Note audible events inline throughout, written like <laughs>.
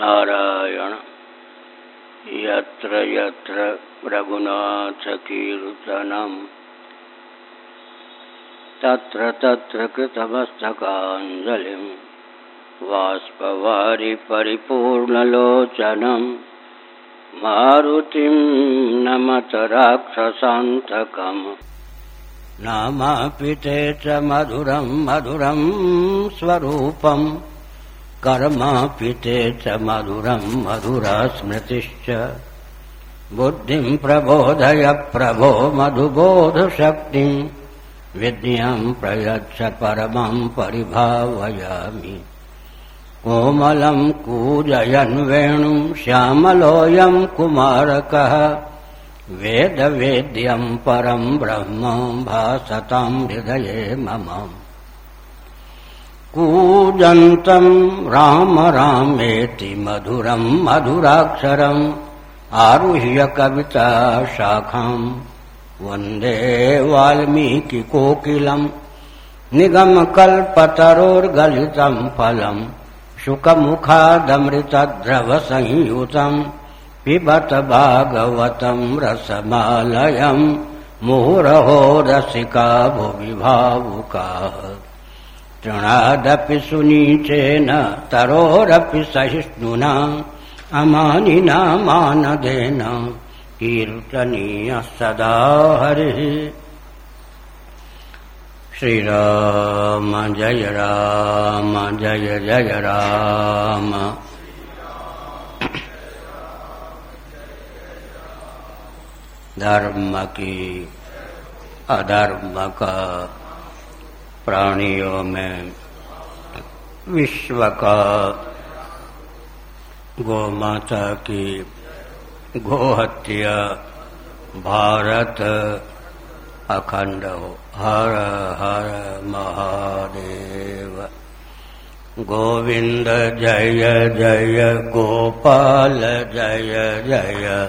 नारायण। यत्र यत्र रघुनाथकीर्तनम्। तत्र तत्र कृतमस्तकाञ्जलिं वाष्पवारि परिपूर्णलोचनं मारुतिं नमत राक्षसान्तकम् नामापि ते च मधुरं मधुरं स्वरूपम् कर्मापि ते च मधुरं मधुरा स्मृतिश्च बुद्धिं प्रबोधय प्रभो मधुबोधशक्तिम् विद्याम् प्रयच्छ परमम् परिभावयामि। कोमलम् कूजयन् वेणुम् श्यामलोऽयम् कुमारकः। वेदवेद्यम् परम् ब्रह्म भासताम् हृदये मम कूजन्तम् राम रामेति मधुरम् मधुराक्षरम् आरुह्य कविता शाखाम् वंदे वाल्मीकिकोकिलम् निगमकल्पतरोर्गलितम् फलम्, शुकमुखादमृतद्रवसंयुतम्, पिबत भागवतम् रसमालयम् मुहुरहो रसिका भुवि भावुकाः तृणादपि सुनीचेन तरोरपि सहिष्णुना अमानिना मानदेन कीर्तनीयः सदा हरिः। श्रीराम जय राम जय जय राम। धर्म की अधर्म का प्राणियों में विश्व का गौ माता की गोहत्या भारत अखंड हो। हर हर महादेव। गोविंद जय जय, गोपाल जय जय।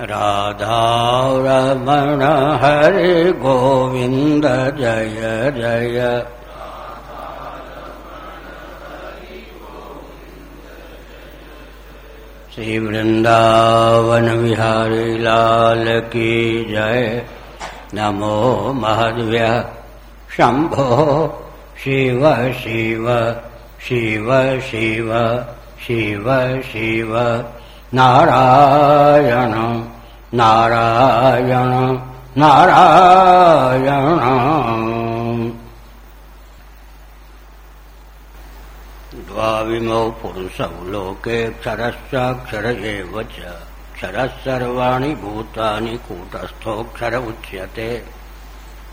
रमण हरे गोविंद जय जय। श्री वृंदावन बिहारी लाल की जय। नमो महद्व्य शंभो शिव शिव शिव शिव शिव शिव नारायण नारायण नारायण। द्वाविमौ पुरुषौ लोके क्षरश्चाक्षर एव च। क्षरः सर्वाणि भूतानि कूटस्थोऽक्षर उच्यते।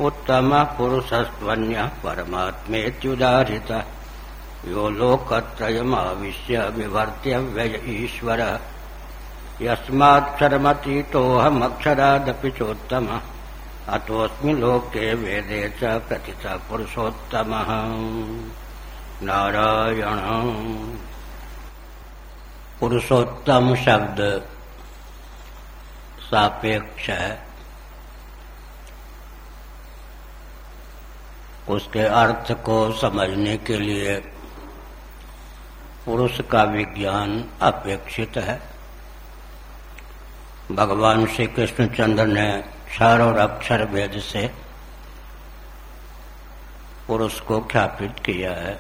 उत्तमः पुरुषस्त्वन्यः परमात्मेत्युदाहृतः यो लोकत्रयमाविश्य विवर्त्य व्यय ईश्वरः। यस्माक्षरमतीतोऽहमक्षरादपि चोत्तमः। अतोऽस्मि लोके वेदे च प्रतितः पुरुषोत्तमः। नारायण। पुरुषोत्तम शब्द सापेक्ष। है उसके अर्थ को समझने के लिए पुरुष का विज्ञान अपेक्षित है। भगवान श्री कृष्णचंद्र ने क्षर और अक्षर भेद से पुरुष को ख्यापित किया है।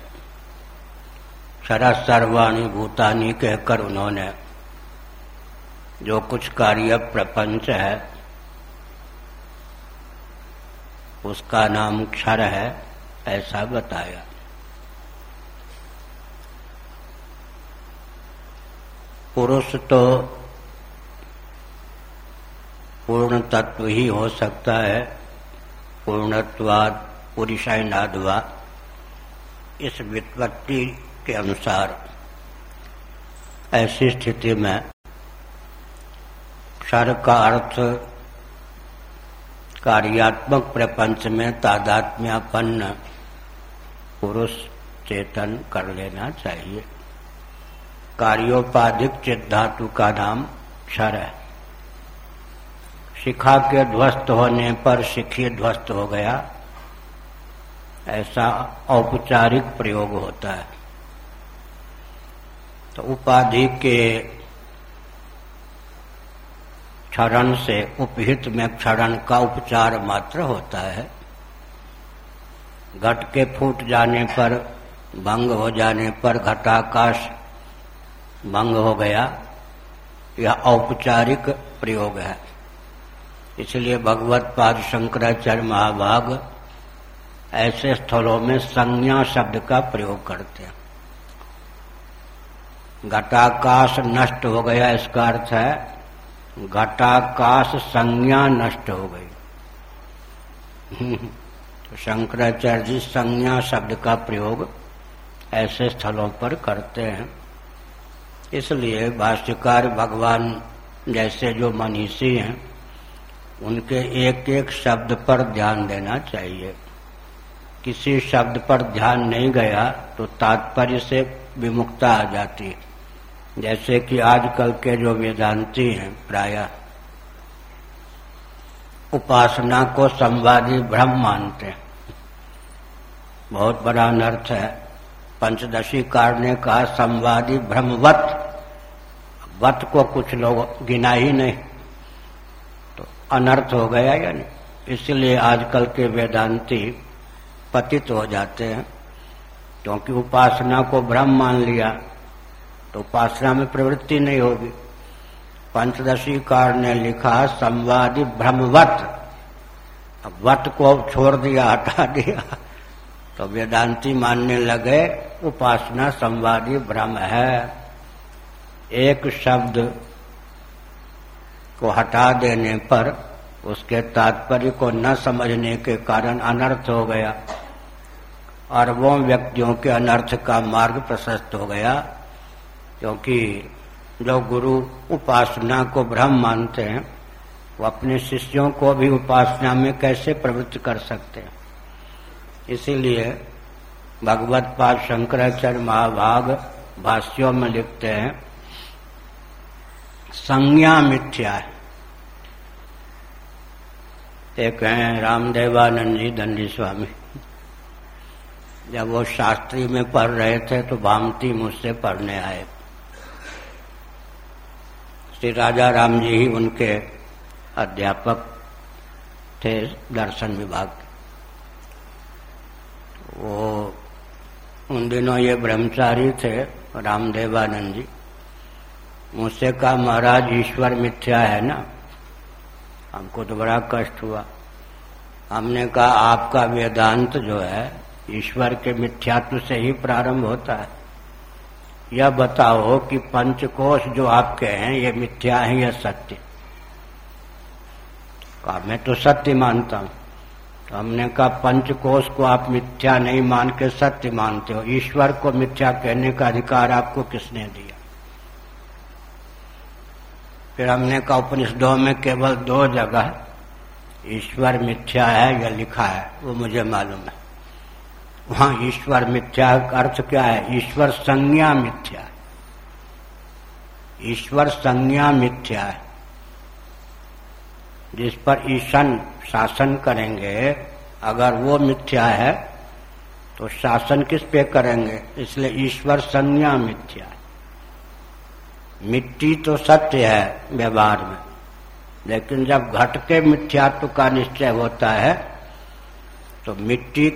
क्षरा सर्वाणी भूतानी कहकर उन्होंने जो कुछ कार्य प्रपंच है, उसका नाम क्षर है, ऐसा बताया। पुरुष तो पूर्ण तत्व ही हो सकता है। पूर्णत्वाद, पुरुषायनादवा, इस वित्पत्ति के अनुसार। ऐसी स्थिति में क्षर का अर्थ कार्यात्मक प्रपंच में तादात्म्यापन्न पुरुष चेतन कर लेना चाहिए। कार्योपाधिक चित धातु का नाम क्षर है। शिखा के ध्वस्त होने पर शिखी ध्वस्त हो गया। ऐसा औपचारिक प्रयोग होता है। तो उपाधि के क्षरण से उपहित में क्षरण का उपचार मात्र होता है। घट के फूट जाने पर, भंग हो जाने पर घटाकाश भंग हो गया। यह औपचारिक प्रयोग है। इसलिए भगवत पाद शंकराचार्य महाभाग ऐसे स्थलों में संज्ञा शब्द का प्रयोग करते हैं। घटाकाश नष्ट हो गया, इसका अर्थ है घटाकाश संज्ञा नष्ट हो गई। <laughs> तो शंकराचार्य जी संज्ञा शब्द का प्रयोग ऐसे स्थलों पर करते हैं। इसलिए भाष्यकार भगवान जैसे जो मनीषी हैं उनके एक एक शब्द पर ध्यान देना चाहिए। किसी शब्द पर ध्यान नहीं गया तो तात्पर्य से विमुक्ता आ जाती है। जैसे कि आजकल के जो वेदांती हैं, प्राय उपासना को संवादी भ्रम मानते हैं। बहुत बड़ा अनर्थ है। पंचदशी कार ने कहा, संवादी भ्रमवत वत को कुछ लोग गिना ही नहीं। अनर्थ हो गया या नहीं? इसलिए आजकल के वेदांती पतित हो जाते हैं। क्योंकि उपासना को भ्रम मान लिया तो उपासना में प्रवृत्ति नहीं होगी। पंचदशी कार ने लिखा, संवादी भ्रमवत अब वत को अब छोड़ दिया, हटा दिया। तो वेदांती मानने लगे, उपासना संवादी भ्रम है। एक शब्द को हटा देने पर उसके तात्पर्य को न समझने के कारण अनर्थ हो गया अरबों व्यक्तियों के अनर्थ का मार्ग प्रशस्त हो गया, क्योंकि जो गुरु उपासना को भ्रम मानते हैं, वो अपने शिष्यों को भी उपासना में कैसे प्रवृत्त कर सकते हैं? इसीलिए भगवत पाद शंकराचार्य महाभाग भाष्यों में लिखते हैं संज्ञा मिथ्या है। एक हैं रामदेवानंद जी, दंडी स्वामी। जब वो शास्त्री में पढ़ रहे थे तो भामती मुझसे पढ़ने आए। श्री राजा राम जी ही उनके अध्यापक थे, दर्शन विभाग वो उन दिनों ये ब्रह्मचारी थे, रामदेवानंद जी। मुझसे कहा, महाराज, ईश्वर मिथ्या है ना? हमको तो बड़ा कष्ट हुआ। हमने कहा, आपका वेदांत जो है, ईश्वर के मिथ्यात्व से ही प्रारंभ होता है। यह बताओ कि पंचकोश जो आपके हैं, ये मिथ्या है या सत्य? कहा, मैं तो सत्य मानता हूँ। तो हमने कहा, पंचकोश को आप मिथ्या नहीं मान के सत्य मानते हो। ईश्वर को मिथ्या कहने का अधिकार आपको किसने दिया? फिर हमने कहा, उपनिषदों में केवल दो जगह ईश्वर मिथ्या है या लिखा है, वो मुझे मालूम है। वहाँ ईश्वर मिथ्या का अर्थ क्या है? ईश्वर संज्ञा मिथ्या ईश्वर संज्ञा मिथ्या है। जिस पर ईशन शासन करेंगे, अगर वो मिथ्या है तो शासन किस पे करेंगे? इसलिए ईश्वर संज्ञा मिथ्या है। मिट्टी तो सत्य है व्यवहार में, लेकिन जब घट के मिथ्यात्व का निश्चय होता है तो मिट्टी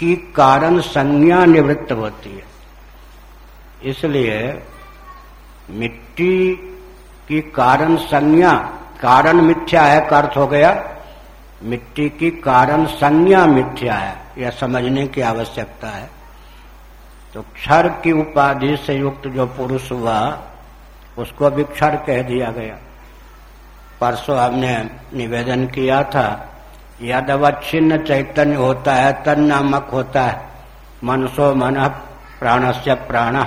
की कारण संज्ञा निवृत्त होती है। इसलिए मिट्टी की कारण संज्ञा, कारण मिथ्या है का अर्थ हो गया, मिट्टी की कारण संज्ञा मिथ्या है, यह समझने की आवश्यकता है। तो क्षर की उपाधि से युक्त जो पुरुष हुआ उसको भी क्षर कह दिया गया। परसों हमने निवेदन किया था, यदवच्छिन्न चैतन्य होता है, तन नामक होता है। मनसो मन प्राण से प्राण।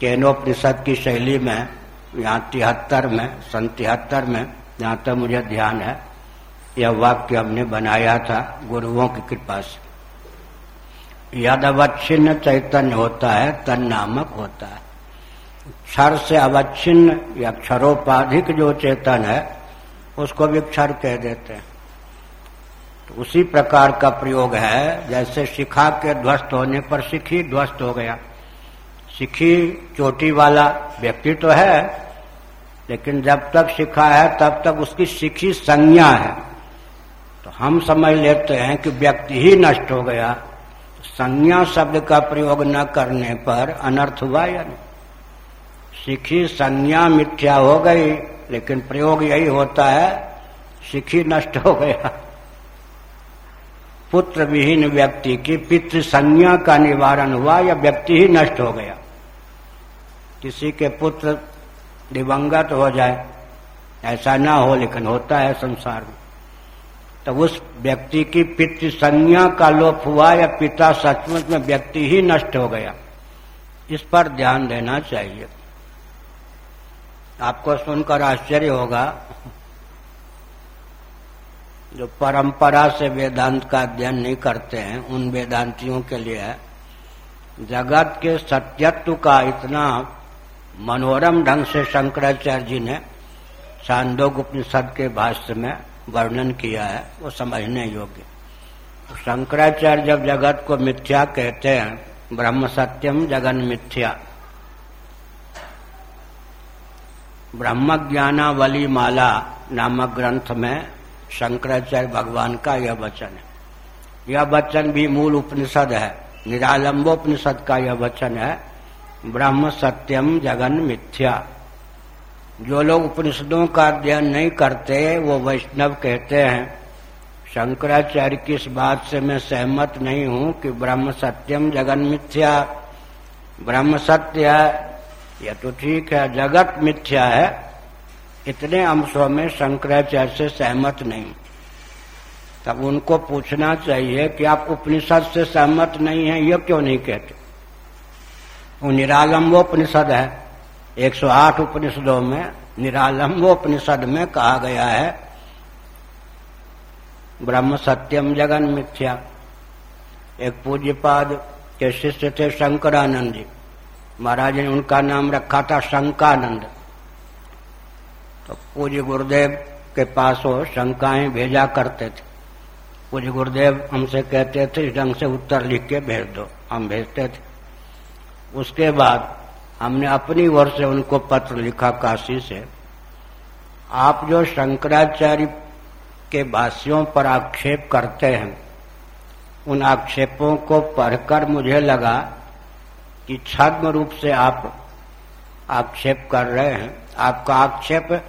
केनोपनिषद की शैली में, यहाँ तिहत्तर में, सन तिहत्तर में जहाँ तक मुझे ध्यान है, यह वाक्य हमने बनाया था गुरुओं की कृपा से। यद अवच्छिन्न चैतन्य होता है, तन नामक होता है। क्षर से अवच्छिन्न या क्षरोपाधिक जो चेतन है, उसको भी क्षर कह देते हैं। तो उसी प्रकार का प्रयोग है, जैसे शिखा के ध्वस्त होने पर शिखी ध्वस्त हो गया। शिखी चोटी वाला व्यक्ति तो है, लेकिन जब तक शिखा है, तब तक उसकी शिखी संज्ञा है। तो हम समझ लेते हैं कि व्यक्ति ही नष्ट हो गया। संज्ञा शब्द का प्रयोग न करने पर अनर्थ हुआ या नहीं? शिखी संज्ञा मिथ्या हो गई, लेकिन प्रयोग यही होता है शिखी नष्ट हो गया। पुत्र विहीन व्यक्ति की पितृ संज्ञा का निवारण हुआ, या व्यक्ति ही नष्ट हो गया। किसी के पुत्र दिवंगत हो जाए, ऐसा ना हो, लेकिन होता है संसार में। तो उस व्यक्ति की पितृ संज्ञा का लोप हुआ, या पिता सचमुच में व्यक्ति ही नष्ट हो गया। इस पर ध्यान देना चाहिए। आपको सुनकर आश्चर्य होगा जो परंपरा से वेदांत का अध्ययन नहीं करते हैं, उन वेदांतियों के लिए जगत के सत्यत्व का इतना मनोरम ढंग से शंकराचार्य जी ने चांदोग उपनिषद के भाष्य में वर्णन किया है, वो समझने योग्य। शंकराचार्य जब जगत को मिथ्या कहते हैं, ब्रह्म सत्यम जगन मिथ्या। ब्रह्म ज्ञानावली माला नामक ग्रंथ में शंकराचार्य भगवान का यह वचन है। यह वचन भी मूल उपनिषद है, निरालंबोपनिषद का यह वचन है, ब्रह्म सत्यम जगन मिथ्या। जो लोग उपनिषदों का अध्ययन नहीं करते, वो वैष्णव कहते हैं, शंकराचार्य की इस बात से मैं सहमत नहीं हूँ कि ब्रह्म सत्यम जगन मिथ्या। ब्रह्म सत्य यह तो ठीक है, जगत मिथ्या है, इतने अंशों में शंकराचार्य से सहमत नहीं। तब उनको पूछना चाहिए कि आप उपनिषद से सहमत नहीं है यह क्यों नहीं कहते? वो निरालंबोपनिषद है। 108 उपनिषदों में निरालंबोपनिषद में कहा गया है, ब्रह्म सत्यम जगन मिथ्या। एक पूज्यपाद के शिष्य थे शंकरानंद जी। महाराज ने उनका नाम रखा था शंकानंद। तो पूज्य गुरुदेव के पास वो शंकाएँ भेजा करते थे। पूज्य गुरुदेव हमसे कहते थे, इस ढंग से उत्तर लिख के भेज दो। हम भेजते थे। उसके बाद हमने अपनी ओर से उनको पत्र लिखा काशी से। आप जो शंकराचार्य के भाष्यों पर आक्षेप करते हैं, उन आक्षेपों को पढ़कर मुझे लगा कि छद्म रूप से आप आक्षेप कर रहे हैं। आपका आक्षेप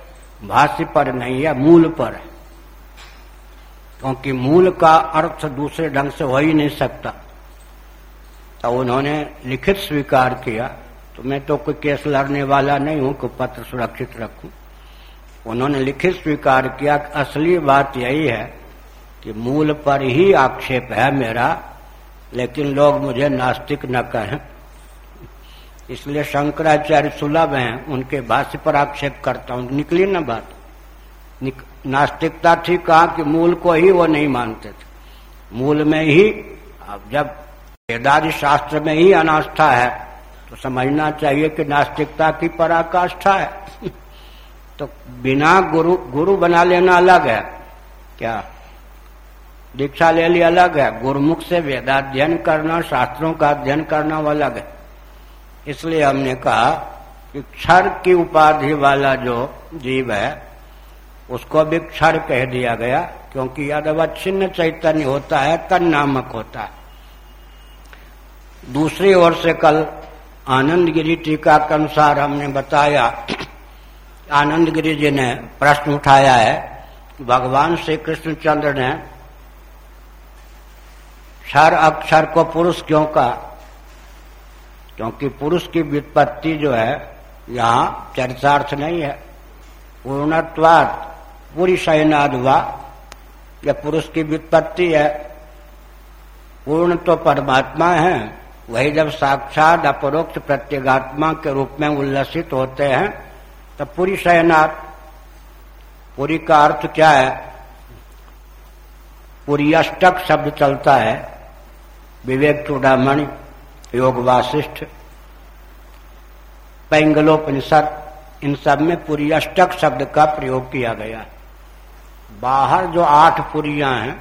भाष्य पर नहीं है, मूल पर है। क्योंकि मूल का अर्थ दूसरे ढंग से हो ही नहीं सकता। तो उन्होंने लिखित स्वीकार किया। तो मैं तो कोई केस लड़ने वाला नहीं हूँ कि पत्र सुरक्षित रखूँ। उन्होंने लिखित स्वीकार किया। कि असली बात यही है कि मूल पर ही आक्षेप है मेरा, लेकिन लोग मुझे नास्तिक न कहें। इसलिए शंकराचार्य सुलभ हैं उनके भाष्य पर आक्षेप करता हूँ। निकली ना बात? निक, नास्तिकता थी कहा कि मूल को ही वो नहीं मानते थे। मूल में ही अब जब वेदादि शास्त्र में ही अनास्था है तो समझना चाहिए कि नास्तिकता की पराकाष्ठा है। <laughs> तो बिना गुरु गुरु बना लेना अलग है। क्या? दीक्षा ले ली अलग है। गुरुमुख से वेदाध्ययन करना शास्त्रों का अध्ययन करना वो अलग है। इसलिए हमने कहा कि क्षर की उपाधि वाला जो जीव है, उसको भी क्षर कह दिया गया, क्योंकि यादव छिन्न चैतन्य होता है, तन नामक होता है। दूसरी ओर से कल आनंद गिरी टीका के अनुसार हमने बताया आनंद गिरी जी ने प्रश्न उठाया है कि भगवान श्री कृष्णचंद्र ने क्षर अक्षर को पुरुष क्यों कहा? क्योंकि पुरुष की व्युत्पत्ति जो है, यहाँ चरितार्थ नहीं है। पूर्णत्वाद पूरी शयनाद हुआ यह पुरुष की व्युत्पत्ति है। पूर्ण तो परमात्मा है, वही जब साक्षात अपरोक्ष प्रत्येगात्मा के रूप में उल्लसित होते हैं, तब पूरी शयनाथ पूरी का अर्थ क्या है? पूरी अष्टक शब्द चलता है, विवेक चूड़ामणि योग वासिष्ठ पैंगलोपनिषद, इन सब में पूरी अष्टक शब्द का प्रयोग किया गया बाहर जो आठ पुरिया हैं,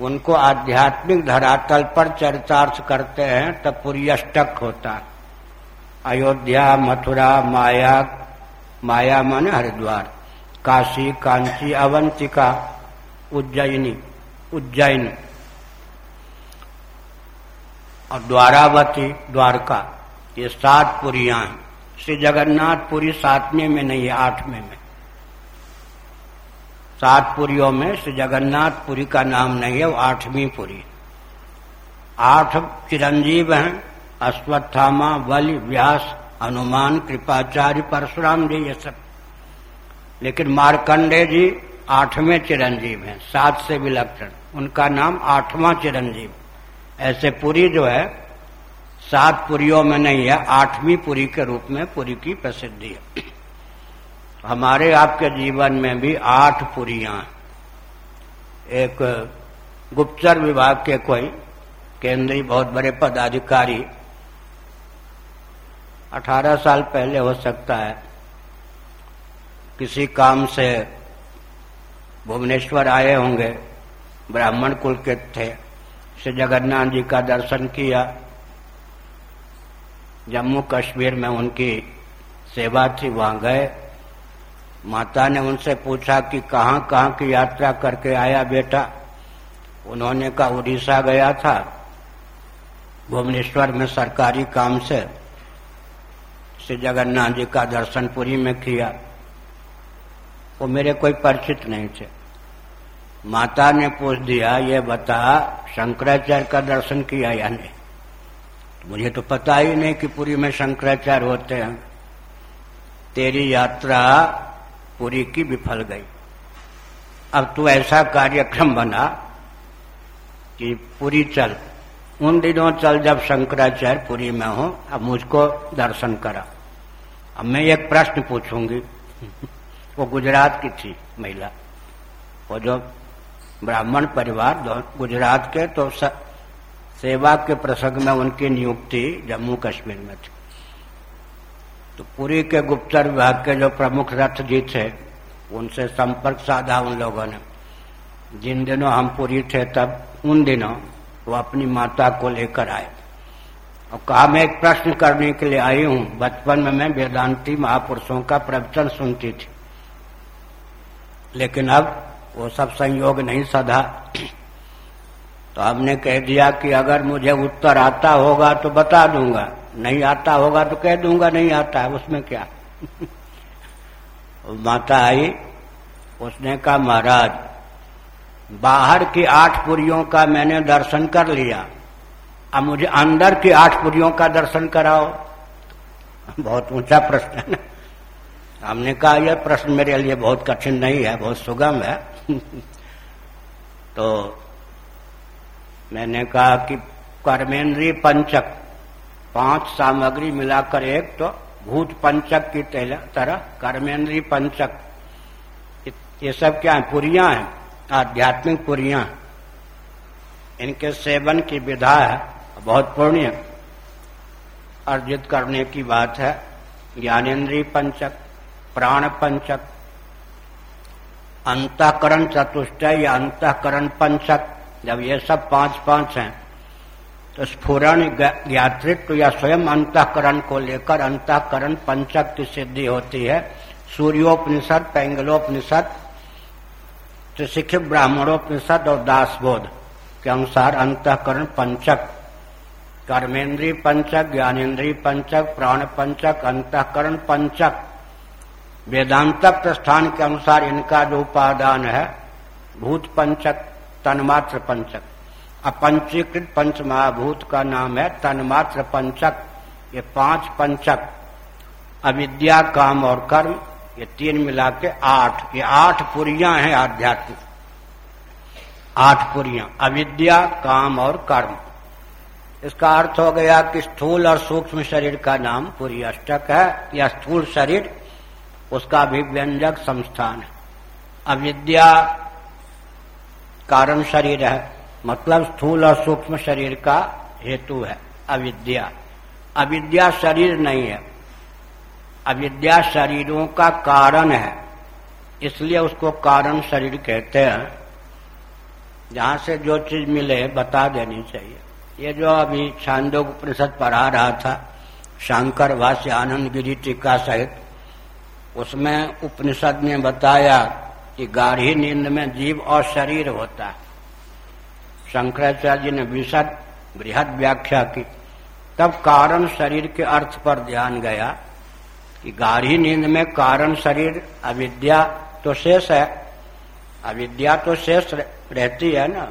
उनको आध्यात्मिक धरातल पर चरितार्थ करते हैं तब पूरी अष्टक होता अयोध्या, मथुरा, माया माया मन हरिद्वार, काशी, कांची, अवंतिका उज्जैनी उज्जैन और द्वारावती द्वारका, ये सात पुरिया हैं। श्री जगन्नाथपुरी सातवें में नहीं है आठवें में। सात पुरियों में श्री जगन्नाथपुरी का नाम नहीं है, वो आठवीं पुरी। आठ चिरंजीव हैं, अश्वत्थामा, बलि, व्यास, हनुमान, कृपाचार्य, परशुराम जी, ये सब। लेकिन मार्कंडे जी आठवें चिरंजीव हैं, सात से विलक्षण। उनका नाम आठवां चिरंजीव। ऐसे पुरी जो है, सात पुरियों में नहीं है, आठवीं पुरी के रूप में पुरी की प्रसिद्धि है। हमारे आपके जीवन में भी आठ पुरियाँ एक गुप्तचर विभाग के कोई केंद्रीय बहुत बड़े पदाधिकारी, अठारह साल पहले हो सकता है, किसी काम से भुवनेश्वर आए होंगे, ब्राह्मण कुल के थे। श्री जगन्नाथ जी का दर्शन किया। जम्मू कश्मीर में उनकी सेवा थी, वहाँ गए। माता ने उनसे पूछा कि कहाँ कहाँ की यात्रा करके आया बेटा? उन्होंने कहा, उड़ीसा गया था, भुवनेश्वर में सरकारी काम से श्री जगन्नाथ जी का दर्शन पुरी में किया। वो मेरे कोई परिचित नहीं थे। माता ने पूछ दिया, ये बता, शंकराचार्य का दर्शन किया या नहीं? मुझे तो पता ही नहीं कि पुरी में शंकराचार्य होते हैं। तेरी यात्रा पुरी की विफल गई। अब तू ऐसा कार्यक्रम बना कि पूरी चल। उन दिनों चल जब शंकराचार्य पुरी में हो, अब मुझको दर्शन करा। अब मैं एक प्रश्न पूछूँगी। <laughs> वो गुजरात की थी महिला। वो जो ब्राह्मण परिवार गुजरात के तो सेवा के प्रसंग में उनकी नियुक्ति जम्मू कश्मीर में थी। तो पुरी के गुप्तर विभाग के जो प्रमुख रथ जी थे, उनसे संपर्क साधा उन लोगों ने। जिन दिनों हम पुरी थे, तब उन दिनों वो अपनी माता को लेकर आए। और कहा, मैं एक प्रश्न करने के लिए आई हूँ। बचपन में मैं वेदांती महापुरुषों का प्रवचन सुनती थी। लेकिन अब वो सब संयोग नहीं सधा। तो हमने कह दिया कि अगर मुझे उत्तर आता होगा तो बता दूँगा, नहीं आता होगा तो कह दूँगा, नहीं आता है, उसमें क्या? <laughs> माता आई, उसने कहा, महाराज, बाहर की आठ पुरियों का मैंने दर्शन कर लिया। अब मुझे अंदर की आठ पुरियों का दर्शन कराओ। <laughs> बहुत ऊँचा प्रश्न है। हमने कहा, यह प्रश्न मेरे लिए बहुत कठिन नहीं है, बहुत सुगम है। तो मैंने कहा कि कर्मेंद्रीय पंचक, पाँच सामग्री मिलाकर एक तो भूत पंचक की तरह कर्मेंद्रीय पंचक। ये सब क्या है? पुरिया है, आध्यात्मिक पुरिया। इनके सेवन की विधा है, बहुत पुण्य। अर्जित करने की बात है ज्ञानेन्द्रीय पंचक, प्राण पंचक अंतकरण चतुष्टय या अंतकरण पंचक। जब ये सब पाँच पाँच हैं तो स्फुरण ज्ञातृत्व या स्वयं अंतकरण को लेकर अंतकरण पंचक की सिद्धि होती है। सूर्योपनिषद, पैंगलोपनिषद त्रिशिक्षित ब्राह्मणोपनिषद और दासबोध के अनुसार अंतकरण पंचक। कर्मेंद्रीय पंचक ज्ञानेन्द्रीय पंचक, प्राण पंचक, अंतकरण पंचक। वेदांत प्रस्थान के अनुसार इनका जो उपादान है भूत पंचक तन्मात्र पंचक अपंचीकृत पंच महाभूत का नाम है तन्मात्र पंचक ये पाँच पंचक, अविद्या, काम और कर्म, ये तीन मिला के आठ। ये आठ पुरिया हैं आध्यात्मिक। आठ पुरिया, अविद्या, काम और कर्म। इसका अर्थ हो गया कि स्थूल और सूक्ष्म शरीर का नाम पुरी अष्टक है। या स्थूल शरीर उसका भी व्यंजक संस्थान है। अविद्या कारण शरीर है मतलब स्थूल और सूक्ष्म शरीर का हेतु है, अविद्या। अविद्या शरीर नहीं है। अविद्या शरीरों का कारण है, इसलिए उसको कारण शरीर कहते हैं। जहाँ से जो चीज़ मिले, बता देनी चाहिए। ये जो अभी छांदोग उपनिषद पढ़ा रहा था, शंकर भाष्य आनंद गिरी टीका सहित उसमें उपनिषद ने बताया कि गाढ़ी नींद में जीव और शरीर होता है। शंकराचार्य जी ने विशद, बृहद व्याख्या की। तब कारण शरीर के अर्थ पर ध्यान गया कि गाढ़ी नींद में कारण शरीर, अविद्या तो शेष है। अविद्या तो शेष रहती है ना?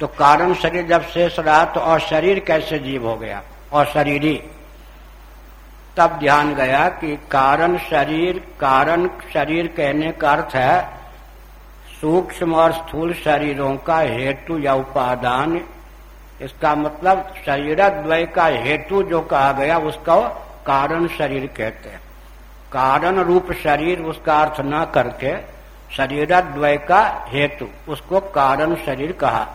तो कारण शरीर जब शेष रहा तो और शरीर कैसे जीव हो गया? और शरीरी। तब ध्यान गया कि कारण शरीर कारण शरीर कहने का अर्थ है सूक्ष्म और स्थूल शरीरों का हेतु या उपादान। इसका मतलब शरीर द्वय का हेतु जो कहा गया, उसका कारण शरीर कहते हैं। कारण रूप शरीर, उसका अर्थ न करके शरीर द्वय का हेतु, उसको कारण शरीर कहा।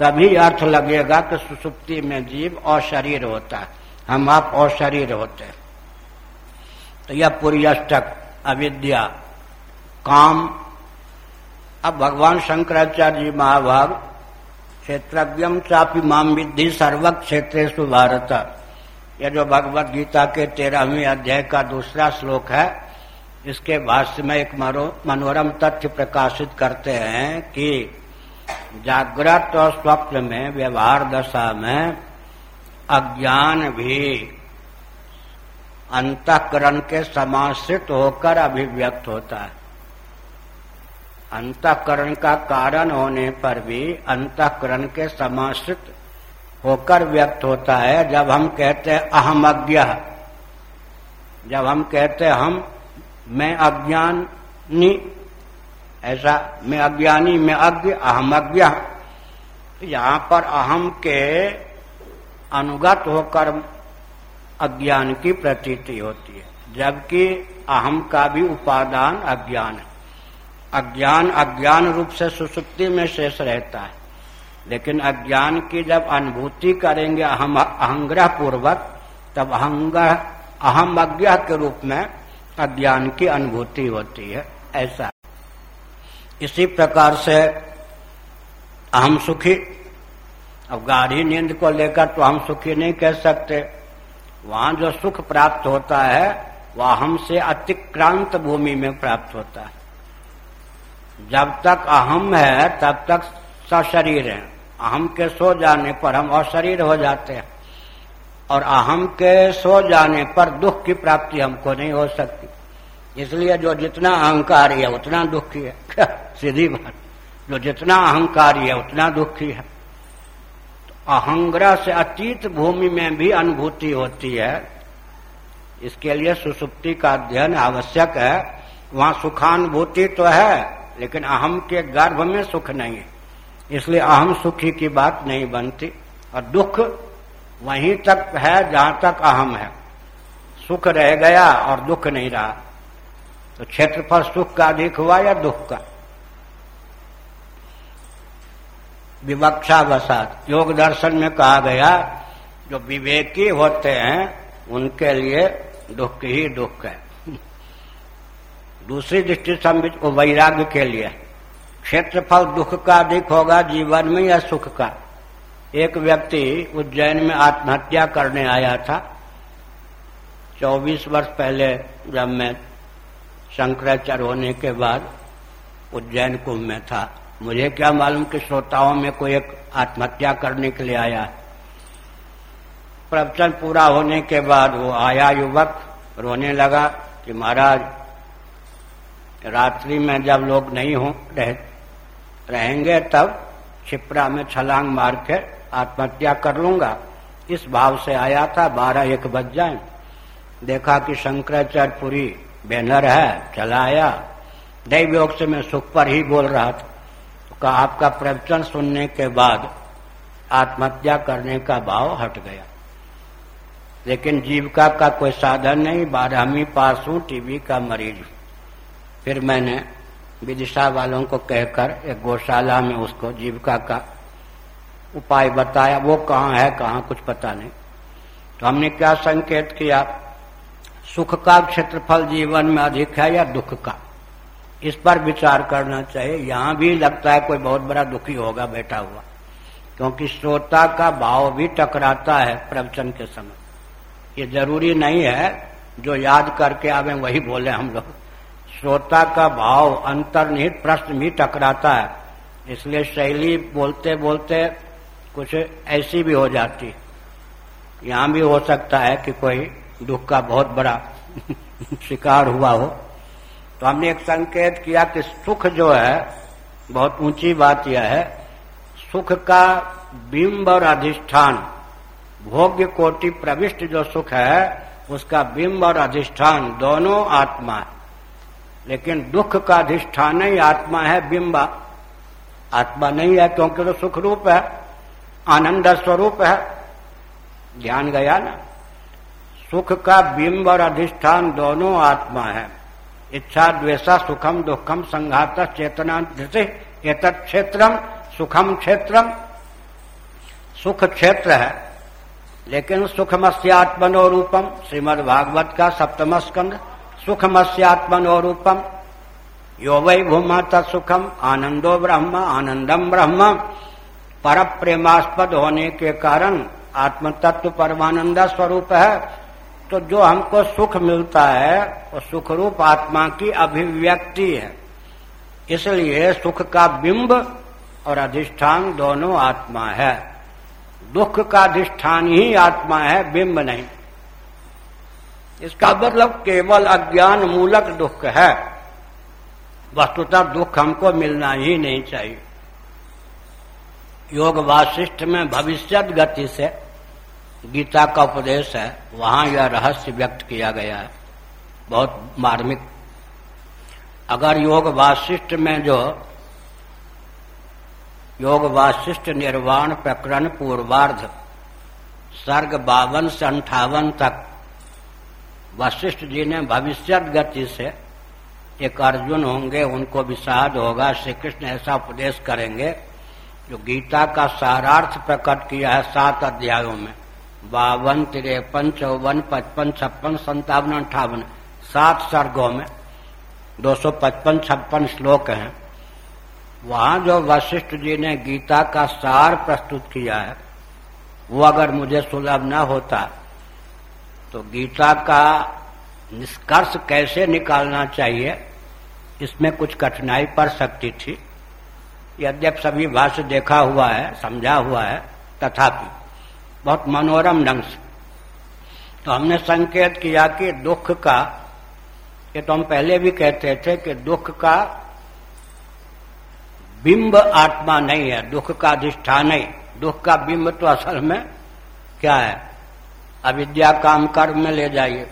तभी अर्थ लगेगा कि सुसुप्ति में जीव और शरीर होता है। हम आप और शरीर होते हैं। तो यह पूरी अष्टक अविद्या, काम। अब भगवान शंकराचार्य जी महाभाग, क्षेत्रज्ञम चापी माम विद्धि सर्व क्षेत्र भारत। यह जो भगवत गीता के तेरहवीं अध्याय का दूसरा श्लोक है, इसके भाष्य में एक मनोरम तथ्य प्रकाशित करते हैं कि जागृत और स्वप्न में, व्यवहार दशा में अज्ञान भी अंतकरण के समाश्रित होकर अभिव्यक्त होता है। अंतकरण का कारण होने पर भी अंतकरण के समाश्रित होकर व्यक्त होता है। जब हम कहते हैं, अहम अज्ञ, जब हम कहते हैं, हम, मैं अज्ञानी, ऐसा, मैं अज्ञानी, मैं अज्ञ, अहम अज्ञ यहाँ पर अहम के अनुगत होकर अज्ञान की प्रतीति होती है, जबकि अहम का भी उपादान अज्ञान है। अज्ञान अज्ञान रूप से सुसुप्ति में शेष रहता है। लेकिन अज्ञान की जब अनुभूति करेंगे अहम अहंग्रह पूर्वक तब अहंग्रह अहम अज्ञा के रूप में अज्ञान की अनुभूति होती है, ऐसा। इसी प्रकार से अहम सुखी, अब गाढ़ी नींद को लेकर तो हम सुखी नहीं कह सकते। वहाँ जो सुख प्राप्त होता है, वह हमसे अतिक्रांत भूमि में प्राप्त होता है। जब तक अहम है, तब तक सशरीर है। अहम के सो जाने पर हम अशरीर हो जाते हैं। और अहम के सो जाने पर दुख की प्राप्ति हमको नहीं हो सकती। इसलिए जो जितना अहंकारी है, उतना दुखी है। <laughs> सीधी बात। जो जितना अहंकारी है, उतना दुखी है। अहंग्रह से अतीत भूमि में भी अनुभूति होती है। इसके लिए सुसुप्ति का अध्ययन आवश्यक है। वहाँ सुखानुभूति तो है, लेकिन अहम के गर्भ में सुख नहीं है। इसलिए अहम सुखी की बात नहीं बनती। और दुख वहीं तक है, जहाँ तक अहम है। सुख रह गया और दुख नहीं रहा। तो क्षेत्र पर सुख का अधिक हुआ या दुख का? विवक्षा वसात योग दर्शन में कहा गया, जो विवेकी होते हैं, उनके लिए दुख ही दुख है। दूसरी दृष्टि से वैराग्य के लिए। क्षेत्रफल दुख का अधिक होगा, जीवन में या सुख का? एक व्यक्ति उज्जैन में आत्महत्या करने आया था। 24 वर्ष पहले जब मैं शंकराचार्य होने के बाद उज्जैन कुंभ में था। मुझे क्या मालूम कि श्रोताओं में कोई एक आत्महत्या करने के लिए आया प्रवचन पूरा होने के बाद वो आया युवक रोने लगा कि महाराज रात्रि में जब लोग नहीं हो रह, रहेंगे तब छिपरा में छलांग मार के आत्महत्या कर लूँगा। इस भाव से आया था बारह एक बज जाए। देखा कि शंकराचार्य पुरी बैनर है चला आया दैव योग से मैं सुख पर ही बोल रहा था। कहा आपका प्रवचन सुनने के बाद आत्महत्या करने का भाव हट गया। लेकिन जीविका का कोई साधन नहीं, बारहवीं पास हूँ, टीबी का मरीज़ फिर मैंने विदिशा वालों को कहकर एक गौशाला में उसको जीविका का उपाय बताया, वो कहाँ है, कहाँ कुछ पता नहीं। तो हमने क्या संकेत किया? सुख का क्षेत्रफल जीवन में अधिक है या दुख का? इस पर विचार करना चाहिए। यहाँ भी लगता है कोई बहुत बड़ा दुखी होगा, बैठा हुआ। क्योंकि श्रोता का भाव भी टकराता है प्रवचन के समय। ये ज़रूरी नहीं है, जो याद करके आवे वही बोले हम लोग। श्रोता का भाव अंतर्निहित प्रश्न भी टकराता है। इसलिए शैली बोलते बोलते कुछ ऐसी भी हो जाती। यहाँ भी हो सकता है कि कोई दुख का बहुत बड़ा <laughs> शिकार हुआ हो। तो हमने एक संकेत किया कि सुख जो है, बहुत ऊँची बात यह है, सुख का बिंब और अधिष्ठान, भोग्य कोटि प्रविष्ट जो सुख है, उसका बिंब और अधिष्ठान दोनों आत्मा है। लेकिन दुख का अधिष्ठान ही आत्मा है बिंबा। आत्मा नहीं है क्योंकि तो सुख रूप है, आनंद स्वरूप है। ध्यान गया ना? सुख का बिंब और अधिष्ठान दोनों आत्मा है। इच्छा द्वेषा सुखम दुखम संघात चेतना एक क्षेत्रम सुखम क्षेत्रम सुख क्षेत्र है, लेकिन सुखमस्यात्मनो रूपम श्रीमद भागवत का सप्तम स्कंद सुखमस्यात्मनो रूपम यो वै भूमा तत्सुखम आनंदो ब्रह्म आनंदम ब्रह्म। पर प्रेमास्पद होने के कारण आत्म तत्व परमानंद स्वरूप है। तो जो हमको सुख मिलता है, वो सुख रूप आत्मा की अभिव्यक्ति है। इसलिए सुख का बिंब और अधिष्ठान दोनों आत्मा है। दुख का अधिष्ठान ही आत्मा है, बिंब नहीं। इसका मतलब केवल अज्ञान मूलक दुख है। वस्तुतः दुख हमको मिलना ही नहीं चाहिए। योग वाशिष्ठ में भविष्य गति से गीता का उपदेश है, वहाँ यह रहस्य व्यक्त किया गया है। बहुत मार्मिक। अगर योग वाशिष्ठ में जो योग वाशिष्ठ निर्वाण प्रकरण पूर्वार्ध, सर्ग बावन से अंठावन तक वशिष्ठ जी ने भविष्य गति से एक अर्जुन होंगे, उनको विषाद होगा श्री कृष्ण ऐसा उपदेश करेंगे, जो गीता का सारार्थ प्रकट किया है सात अध्यायों में। बावन तिरपन, चौवन, पचपन, छप्पन संतावन अठावन। सात सर्गों में दो सौ पचपन, छप्पन श्लोक हैं। वहाँ जो वशिष्ठ जी ने गीता का सार प्रस्तुत किया है, वो अगर मुझे सुलभ न होता तो गीता का निष्कर्ष कैसे निकालना चाहिए, इसमें कुछ कठिनाई पड़ सकती थी। यद्यप सभी भाष्य देखा हुआ है, समझा हुआ है, तथापि बहुत मनोरम ढंग से। तो हमने संकेत किया कि दुख का, ये तो हम पहले भी कहते थे कि दुख का बिंब आत्मा नहीं है, दुख का अधिष्ठान नहीं दुख का बिंब तो असल में क्या है? अविद्या काम कर्म में ले जाइए।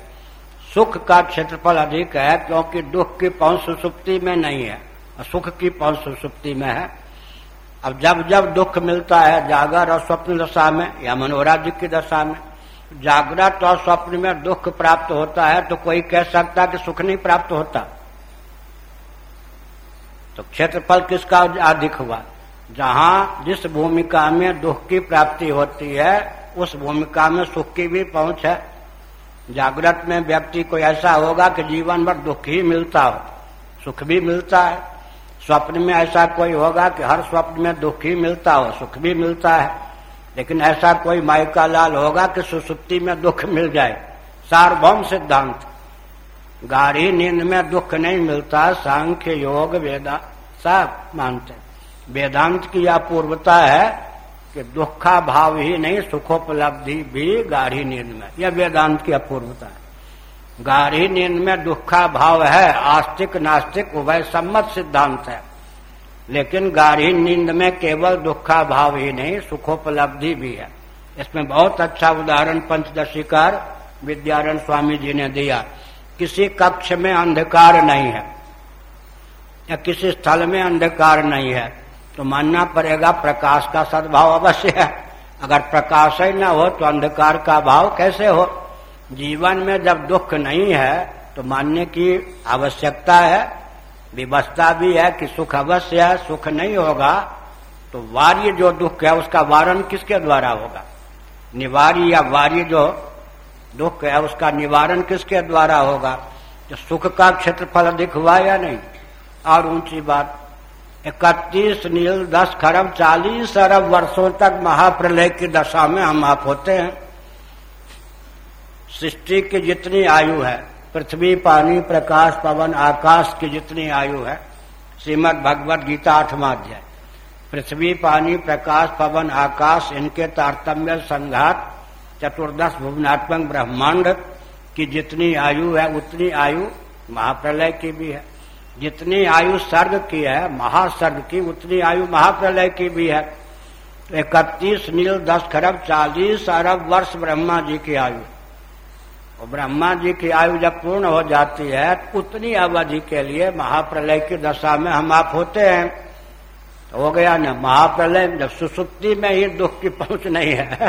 सुख का क्षेत्रफल अधिक है, क्योंकि दुख की पहुँच सुसुप्ति में नहीं है। सुख की पहुँच सुसुप्ति में है। अब जब जब दुख मिलता है, जागर और स्वप्न दशा में या मनोराज्य की दशा में, जागृत और स्वप्न में दुख प्राप्त होता है तो कोई कह सकता कि सुख नहीं प्राप्त होता। तो क्षेत्रफल किसका अधिक हुआ? जहाँ जिस भूमिका में दुख की प्राप्ति होती है, उस भूमिका में सुख की भी पहुँच है। जागृत में व्यक्ति को ऐसा होगा कि जीवन भर दुख ही मिलता हो, सुख भी मिलता है। स्वप्न में ऐसा कोई होगा कि हर स्वप्न में दुख ही मिलता हो, सुख भी मिलता है। लेकिन ऐसा कोई माइका लाल होगा कि सुसुप्ति में दुख मिल जाए। सार्वभौम सिद्धांत। गाढ़ी नींद में दुख नहीं मिलता, सांख्य योग वेदा सब मानते वेदांत की यह पूर्वता है कि दुखा भाव ही नहीं, सुखोपलब्धि भी गाढ़ी नींद में। यह वेदांत की अपूर्वता है। गाढ़ी नींद में दुखा भाव है, आस्तिक नास्तिक उभय सम्मत सिद्धांत है। लेकिन गाढ़ी नींद में केवल दुखा भाव ही नहीं, सुखोपलब्धि भी है। इसमें बहुत अच्छा उदाहरण पंचदशीकार विद्यारण स्वामी जी ने दिया। किसी कक्ष में अंधकार नहीं है, या किसी स्थल में अंधकार नहीं है तो मानना पड़ेगा प्रकाश का सद्भाव अवश्य है। अगर प्रकाश ही न हो तो अंधकार का भाव कैसे हो? जीवन में जब दुख नहीं है तो मानने की आवश्यकता है, व्यवस्था भी है कि सुख अवश्य है, सुख नहीं होगा तो वार्य जो दुख है, उसका वारण किसके द्वारा होगा? निवार्य या वार्य जो दुख है, उसका निवारण किसके द्वारा होगा? जो सुख का क्षेत्रफल अधिक हुआ या नहीं? और ऊँची बात, इकतीस नील दस खरब चालीस अरब वर्षों तक महाप्रलय की दशा में हम आप होते हैं। सृष्टि की जितनी आयु है, पृथ्वी, पानी, प्रकाश, पवन, आकाश की जितनी आयु है, श्रीमद भगवत गीता आठवा अध्याय। पृथ्वी, पानी, प्रकाश, पवन, आकाश, इनके तारतम्य संघात, चतुर्दश भुवनात्मक ब्रह्मांड की जितनी आयु है, उतनी आयु महाप्रलय की भी है। जितनी आयु सर्ग की है, महासर्ग की, उतनी आयु महाप्रलय की भी है। इकतीस नील, दस खरब, चालीस अरब वर्ष ब्रह्मा जी की आयु। और ब्रह्मा जी की आयु जब पूर्ण हो जाती है तो उतनी अवधि के लिए महाप्रलय की दशा में हम आप होते हैं। तो हो गया ना महाप्रलय जब सुसुप्ति में ही दुख की पहुँच नहीं है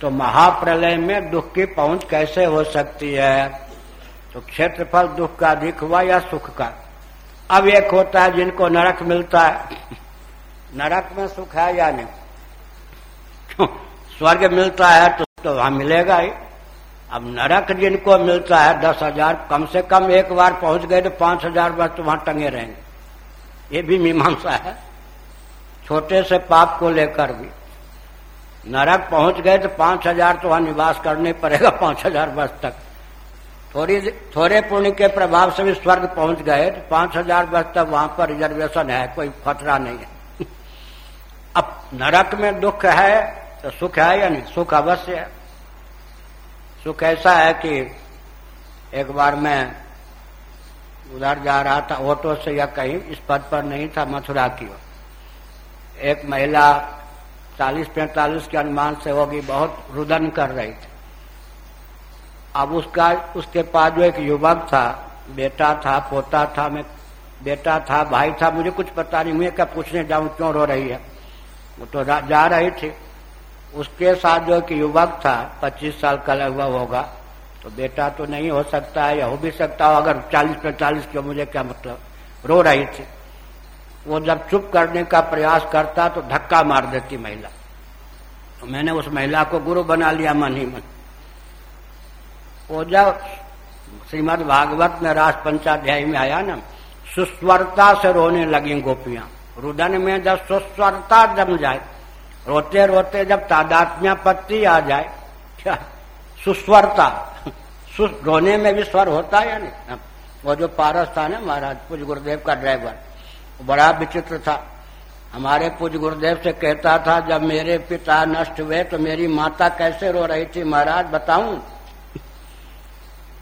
तो महाप्रलय में दुख की पहुँच कैसे हो सकती है? तो क्षेत्रफल दुख का अधिक हुआ या सुख का? अब एक होता है जिनको नरक मिलता है। नरक में सुख है या नहीं? स्वर्ग मिलता है तो, तो वहाँ मिलेगा ही। अब नरक जिनको मिलता है, दस हज़ार, कम से कम एक बार पहुँच गए तो पाँच हज़ार वर्ष तो वहाँ टंगे रहेंगे। ये भी मीमांसा है। छोटे से पाप को लेकर भी। नरक पहुँच गए तो पाँच हज़ार तो वहाँ निवास करने पड़ेगा, पाँच हज़ार वर्ष तक। थोड़ी थोड़े पुण्य के प्रभाव से भी स्वर्ग पहुँच गए तो पाँच हज़ार वर्ष तक वहाँ पर रिजर्वेशन है, कोई खतरा नहीं है। <laughs> अब नरक में दुख है तो सुख है या नहीं? सुख अवश्य है। सुख ऐसा है कि एक बार मैं उधर जा रहा था, ऑटो से या कहीं, इस पद पर नहीं था, मथुरा की ओर। एक महिला चालीस पैंतालीस के अनुमान से होगी, बहुत रुदन कर रही थी। अब उसका, उसके पास जो एक युवक था, बेटा था, पोता था, मैं, बेटा था, भाई था, मुझे कुछ पता नहीं मुझे क्या पूछने जाऊँ, क्यों रो रही है? वो तो जा रही थी। उसके साथ जो एक युवक था, पच्चीस साल का लगभग होगा। तो बेटा तो नहीं हो सकता है, या हो भी सकता हो, अगर चालीस पैंतालीस की मुझे क्या मतलब? रो रही थी। वो जब चुप करने का प्रयास करता तो धक्का मार देती महिला। तो मैंने उस महिला को गुरु बना लिया, मन ही मन। वो जब श्रीमद भागवत में रास पंचाध्याय में आया ना, सुस्वरता से रोने लगी गोपियाँ। रुदन में जब सुस्वरता जम जाए रोते रोते जब तादात्म्या पत्ती आ जाए, क्या? सुस्वरता। रोने में भी स्वर होता है या नहीं? वो जो पारस था ना महाराज, पूज गुरुदेव का ड्राइवर बड़ा विचित्र था। हमारे पूज गुरुदेव से कहता था, जब मेरे पिता नष्ट हुए तो मेरी माता कैसे रो रही थी? महाराज, बताऊँ?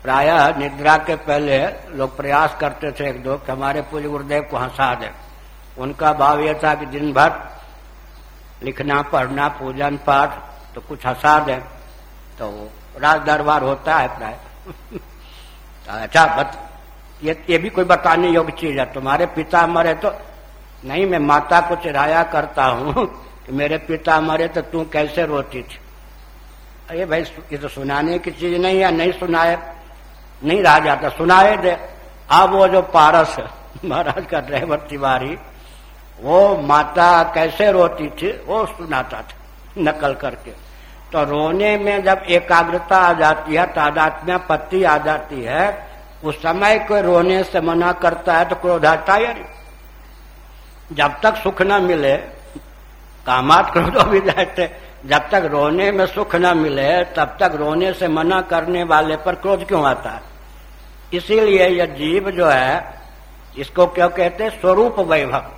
प्रायः निद्रा के पहले लोग प्रयास करते थे एक दो कि हमारे पूज्य गुरुदेव को हंसा दे। उनका भाव यह था कि दिन भर लिखना, पढ़ना, पूजन, पाठ तो कुछ हंसा दे तो राज दरबार होता है प्राय <laughs> अच्छा बत ये ये भी कोई बताने योग्य चीज़ है। तुम्हारे पिता मरे तो नहीं, मैं माता को चिराया करता हूँ <laughs> कि मेरे पिता मरे तो तू कैसे रोती थी? अरे भाई ये तो सुनाने की चीज़ नहीं है, नहीं सुनाए। नहीं रहा जाता सुनाए दे। अब वो जो पारस <laughs> महाराज का ड्राइवर तिवारी वो माता कैसे रोती थी, वो सुनाता था, नकल करके। तो रोने में जब एकाग्रता आ जाती है, तादात्म्य पत्ती आ जाती है, उस समय कोई रोने से मना करता है तो क्रोध आता है जब तक सुख न मिले, कामात क्रोध भी जाते, जब तक रोने में सुख न मिले, तब तक रोने से मना करने वाले पर क्रोध क्यों आता है? इसीलिए यह जीव जो है, इसको क्यों कहते स्वरूप वैभव।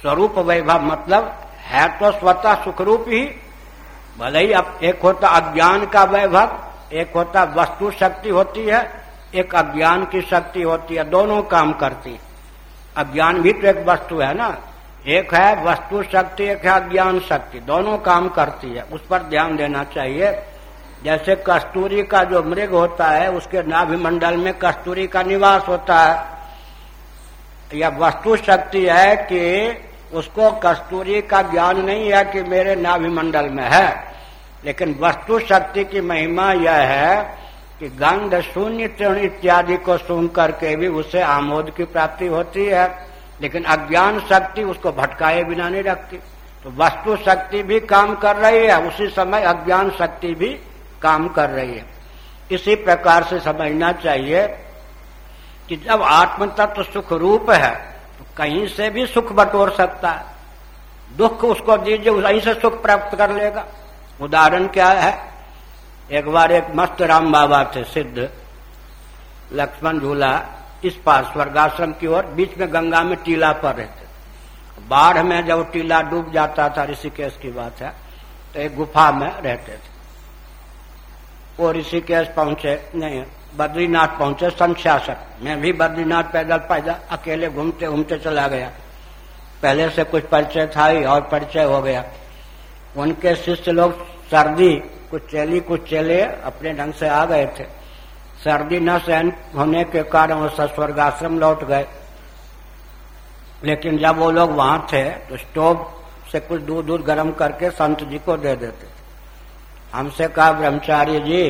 स्वरूप वैभव मतलब है तो स्वतः सुखरूप ही। भले ही अब एक होता अज्ञान का वैभव, एक होता वस्तु शक्ति होती है, एक अज्ञान की शक्ति होती है, दोनों काम करती है। अज्ञान भी तो एक वस्तु है ना? एक है वस्तु शक्ति, एक है अज्ञान शक्ति, दोनों काम करती है। उस पर ध्यान देना चाहिए। जैसे कस्तूरी का जो मृग होता है, उसके नाभिमंडल में कस्तूरी का निवास होता है। या वस्तु शक्ति है कि उसको कस्तूरी का ज्ञान नहीं है कि मेरे नाभिमंडल में है। लेकिन वस्तु शक्ति की महिमा यह है कि गंध शून्य तृण इत्यादि को सुन करके भी उसे आमोद की प्राप्ति होती है। लेकिन अज्ञान शक्ति उसको भटकाए बिना नहीं रखती। तो वस्तु शक्ति भी काम कर रही है, उसी समय अज्ञान शक्ति भी काम कर रही है। इसी प्रकार से समझना चाहिए कि जब आत्म तत्व सुख रूप है कहीं से भी सुख बटोर सकता है। दुख उसको दीजिए वहीं से सुख प्राप्त कर लेगा। उदाहरण क्या है? एक बार एक मस्त राम बाबा थे, सिद्ध। लक्ष्मण झूला इस पार स्वर्गाश्रम की ओर, बीच में गंगा में टीला पर रहते। बाढ़ में जब टीला डूब जाता था, ऋषिकेश की बात है तो एक गुफा में रहते थे। वो ऋषिकेश पहुँचे, नहीं बद्रीनाथ पहुँचे, संख्यासक। मैं भी बद्रीनाथ पैदल पैदल अकेले घूमते घूमते चला गया। पहले से कुछ परिचय था ही, और परिचय हो गया। उनके शिष्य लोग सर्दी, कुछ चेली, कुछ चेले अपने ढंग से आ गए थे। सर्दी न सहन होने के कारण वो स्वर्गाश्रम लौट गए। लेकिन जब वो लोग वहाँ थे तो स्टोव से कुछ दूध दूध गर्म करके संत जी को दे देते। हमसे कहा ब्रह्मचारी जी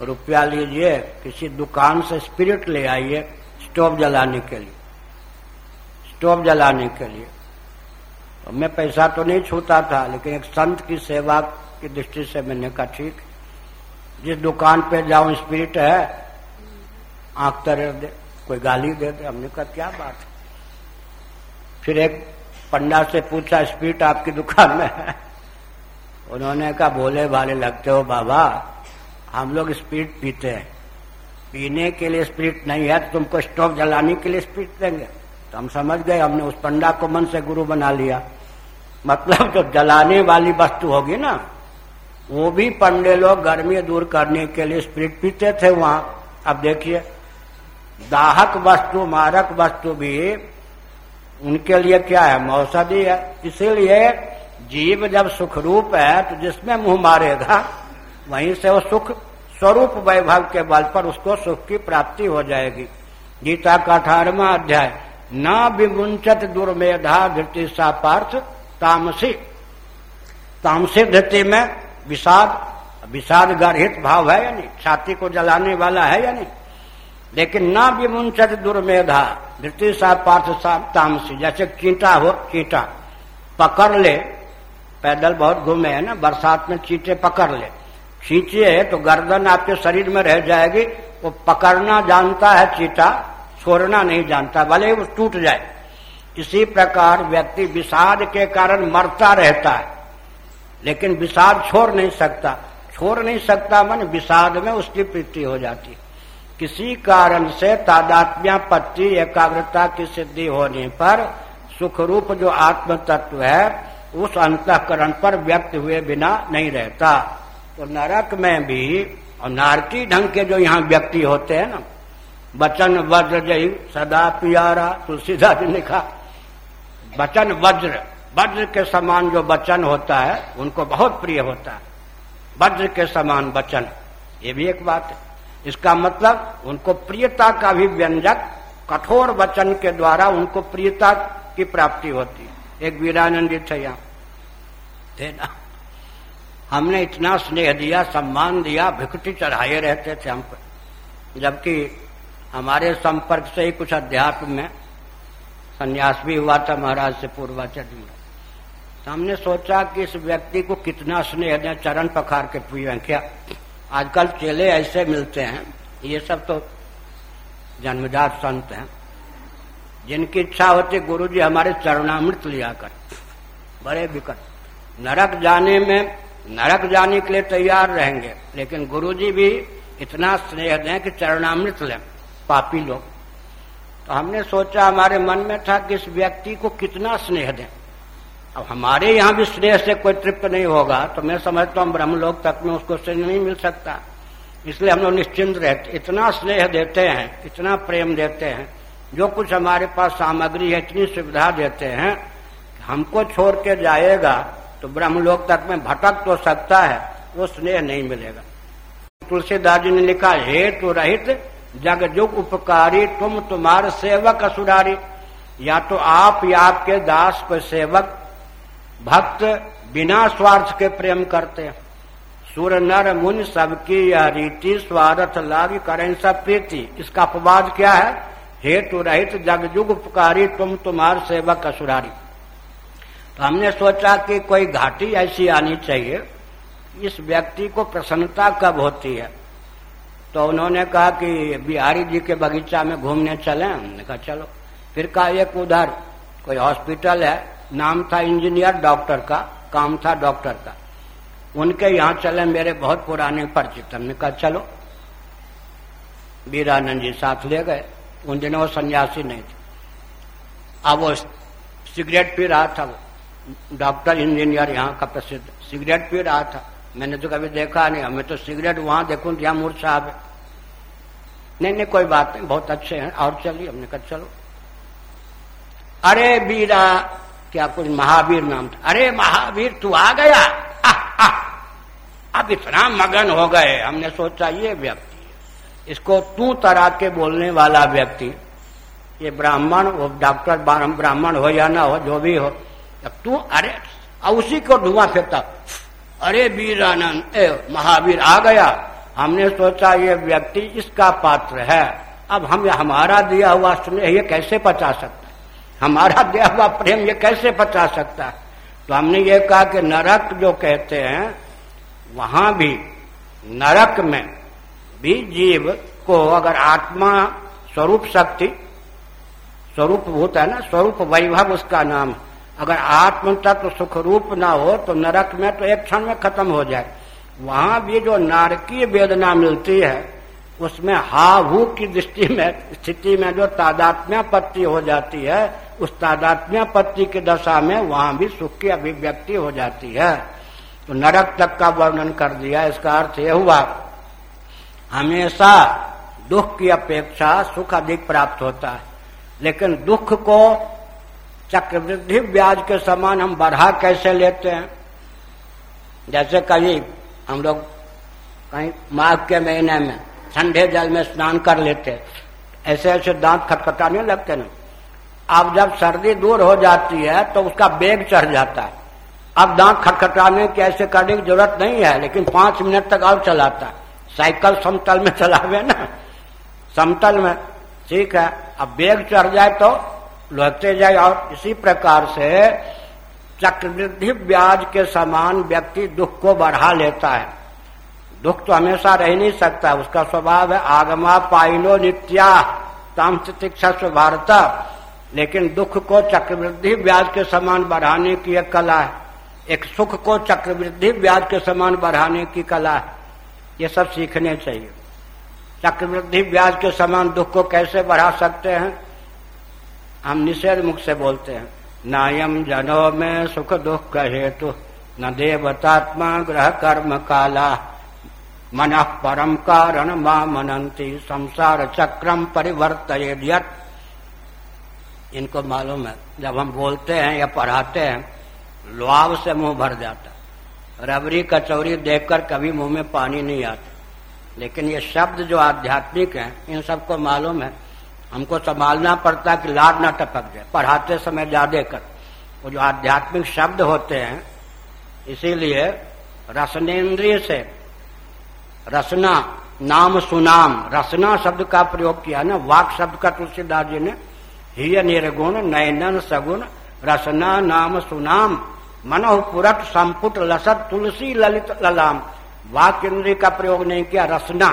रुपया लीजिए, किसी दुकान से स्पिरिट ले आइए स्टोव जलाने के लिए। स्टोव जलाने के लिए। तो मैं पैसा तो नहीं छूता था, लेकिन एक संत की सेवा की दृष्टि से मैंने कहा, ठीक, जिस दुकान पे जाऊँ स्पिरिट है, आँख तर दे, कोई गाली दे दे। हमने कहा, क्या बात है? फिर एक पंडा से पूछा स्पिरिट आपकी दुकान में है? उन्होंने कहा, भोले भाले लगते हो बाबा हम लोग स्पिरिट पीते हैं। पीने के लिए स्पिरिट नहीं है तो तुमको स्टोव जलाने के लिए स्पिरिट देंगे। तो हम समझ गए, हमने उस पंडा को मन से गुरु बना लिया। मतलब जो जलाने वाली वस्तु होगी ना, वो भी पंडे लोग गर्मी दूर करने के लिए स्पिरिट पीते थे वहाँ। अब देखिए, दाहक वस्तु, मारक वस्तु भी उनके लिए क्या है? मौसदी है। इसीलिए जीव जब सुखरूप है तो जिसमें मुँह मारेगा वहीं से वो सुख स्वरूप वैभव के बल पर उसको सुख की प्राप्ति हो जाएगी। गीता का अठारवा अध्याय, न विमुंचत दुर्मेधा धृति सा पार्थ तामसी। तामसी धृति में विषाद विषाद गर्हित भाव है यानी छाती को जलाने वाला है यानी लेकिन न विमुंचत दुर्मेधा धृति सा पार्थ सा तामसी। जैसे चीटा हो, चीटा पकड़ ले, पैदल बहुत घूमे है ना, बरसात में चीटे पकड़ ले। खींचे है तो गर्दन आपके शरीर में रह जाएगी। वो पकड़ना जानता है चीटा छोड़ना नहीं जानता, भले वो टूट जाए। इसी प्रकार व्यक्ति विषाद के कारण मरता रहता है, लेकिन विषाद छोड़ नहीं सकता। छोड़ नहीं सकता मन, विषाद में उसकी प्रीति हो जाती। किसी कारण से तादात्म्यापत्ति एकाग्रता की सिद्धि होने पर सुखरूप जो आत्म तत्व है, उस अंतकरण पर व्यक्त हुए बिना नहीं रहता। तो नरक में भी, और नारकी ढंग के जो यहाँ व्यक्ति होते हैं ना, बचन वज्र जय, सदा पियारा, तुलसीदास ने लिखा, बचन वज्र वज्र के समान जो बचन होता है, उनको बहुत प्रिय होता है। वज्र के समान बचन, ये भी एक बात है। इसका मतलब उनको प्रियता का भी व्यंजक, कठोर वचन के द्वारा उनको प्रियता की प्राप्ति होती है। एक वीरानंद थे यहाँ। थे ना? हमने इतना स्नेह दिया, सम्मान दिया भिकुटी चढ़ाए रहते थे हम पर। जबकि हमारे संपर्क से ही कुछ अध्यात्म में संन्यास भी हुआ था महाराज से पूर्वाचल में। तो हमने सोचा कि इस व्यक्ति को कितना स्नेह दें, चरण पखार के पिए क्या आजकल चेले ऐसे मिलते हैं? ये सब तो जन्मजात संत हैं। जिनकी इच्छा होती गुरु जी हमारे चरणामृत लिया कर। बड़े विकट। नरक जाने में नरक जाने के लिए तैयार रहेंगे। लेकिन गुरु जी भी इतना स्नेह दें कि चरणामृत लें, पापी लोग। तो हमने सोचा, हमारे मन में था कि इस व्यक्ति को कितना स्नेह दें। अब हमारे यहाँ भी स्नेह से कोई तृप्त नहीं होगा तो मैं समझता हूँ ब्रह्मलोक तक में उसको स्नेह नहीं मिल सकता। इसलिए हम लोग निश्चिंत रहते इतना स्नेह देते हैं, इतना प्रेम देते हैं, जो कुछ हमारे पास सामग्री है, इतनी सुविधा देते हैं हमको छोड़ के जाएगा तो ब्रह्मलोक तक में भटक तो सकता है, वो स्नेह नहीं मिलेगा। तुलसीदास जी ने लिखा हेतु रहित, जग जुग उपकारी, तुम तुम्हार सेवक असुरारी। या तो आप या आपके दास को सेवक, भक्त बिना स्वार्थ के प्रेम करते। हैं सुर नर मुन सबकी यह रीति, स्वार्थ लाभ करें सब प्रीति। इसका अपवाद क्या है? हेतु रहित, जग जुग उपकारी, तुम तुम्हार सेवक असुरारी। तो हमने सोचा कि कोई घाटी ऐसी आनी चाहिए, इस व्यक्ति को प्रसन्नता कब होती है? तो उन्होंने कहा कि बिहारी जी के बगीचा में घूमने चले हमने कहा, चलो। फिर कहा, एक उधर कोई हॉस्पिटल है, नाम था इंजीनियर डॉक्टर का, काम था डॉक्टर का। उनके यहाँ चले मेरे बहुत पुराने परिचित। हमने कहा, चलो। वीरानंद जी साथ ले गए। उन दिनों वो सन्यासी नहीं थे। अब वो सिगरेट पी रहा था वो। डॉक्टर इंजीनियर यहाँ का प्रसिद्ध। सिगरेट पी रहा था। मैंने तो कभी देखा नहीं। हमें तो सिगरेट वहाँ देखूँ, यहाँ मूर्ख साहब है। नहीं नहीं, कोई बात नहीं। बहुत अच्छे हैं। और चलिए, हमने कहा चलो। अरे बीरा क्या कुछ महावीर नाम था? अरे महावीर, तू आ गया? अब इतना मगन हो गए। हमने सोचा, ये व्यक्ति इसको तू तरह के बोलने वाला व्यक्ति। ये ब्राह्मण वो डॉक्टर ब्राह्मण हो या ना हो, जो भी हो। अब तू अरे अब उसी को धुआँ फेंकता। अरे वीर आनंद, ए, महावीर आ गया। हमने सोचा ये व्यक्ति इसका पात्र है। अब हम, हमारा दिया हुआ स्नेह ये कैसे पचा सकता? हमारा दिया हुआ प्रेम ये कैसे पचा सकता? तो हमने ये कहा कि नरक जो कहते हैं, वहाँ भी, नरक में भी जीव को अगर आत्मा स्वरूप शक्ति, स्वरूप भूत है ना, स्वरूप वैभव उसका नाम है अगर आत्म तत्व सुख रूप ना हो तो नरक में तो एक क्षण में खत्म हो जाए। वहाँ भी जो नारकीय वेदना मिलती है, उसमें हाहू की दृष्टि में, स्थिति में जो तादात्म्यापत्ति हो जाती है, उस तादात्म्यापत्ति की दशा में वहाँ भी सुख की अभिव्यक्ति हो जाती है। तो नरक तक का वर्णन कर दिया, इसका अर्थ यह हुआ, हमेशा दुख की अपेक्षा सुख अधिक प्राप्त होता है। लेकिन दुख को चक्रवृद्धि ब्याज के समान हम बढ़ा कैसे लेते हैं? जैसे कभी हम लोग कहीं माघ के महीने में ठंडे जल में स्नान कर लेते, ऐसे ऐसे दांत खटखटाने लगते ना। अब जब सर्दी दूर हो जाती है तो उसका बेग चढ़ जाता है। अब दांत खटखटाने की ऐसे करने की ज़रूरत नहीं है, लेकिन पाँच मिनट तक और चलाता है। साइकिल समतल में <laughs> चलावे ना। समतल में, ठीक है, अब बेग चढ़ जाए तो लौटते जाए और इसी प्रकार से चक्रवृद्धि ब्याज के समान व्यक्ति दुख को बढ़ा लेता है। दुख तो हमेशा रह नहीं सकता, उसका स्वभाव है आगमा पाइलो नित्या, ताम तिक्षा भारत लेकिन दुख को चक्रवृद्धि ब्याज के समान बढ़ाने की एक कला है। एक सुख को चक्रवृद्धि ब्याज के समान बढ़ाने की कला है। ये सब सीखने चाहिए। चक्रवृद्धि ब्याज के समान दुख को कैसे बढ़ा सकते हैं? हम निषेध मुख से बोलते हैं, नायम जनो में सुख दुख का हेतु न देवतात्मा ग्रह कर्म काला। मन परम कारण माँ मनंती संसार चक्रम परिवर्त इनको मालूम है, जब हम बोलते हैं या पढ़ाते हैं, लुआव से मुँह भर जाता। रबरी कचौरी देखकर कभी मुँह में पानी नहीं आता। लेकिन ये शब्द जो आध्यात्मिक हैं, इन सबको मालूम है हमको संभालना पड़ता कि लाड ना टपक जाए। पढ़ाते समय ज़्यादा कर। वो जो आध्यात्मिक शब्द होते हैं, इसीलिए रसनेन्द्रिय से रसना नाम सुनाम, रसना शब्द का प्रयोग किया ना, वाक शब्द का तुलसीदास जी ने ही निर्गुण नयनन सगुण रसना नाम सुनाम मनो पुरट संपुट लसत तुलसी ललित ललाम। वाक इंद्रिय का प्रयोग नहीं किया, रसना।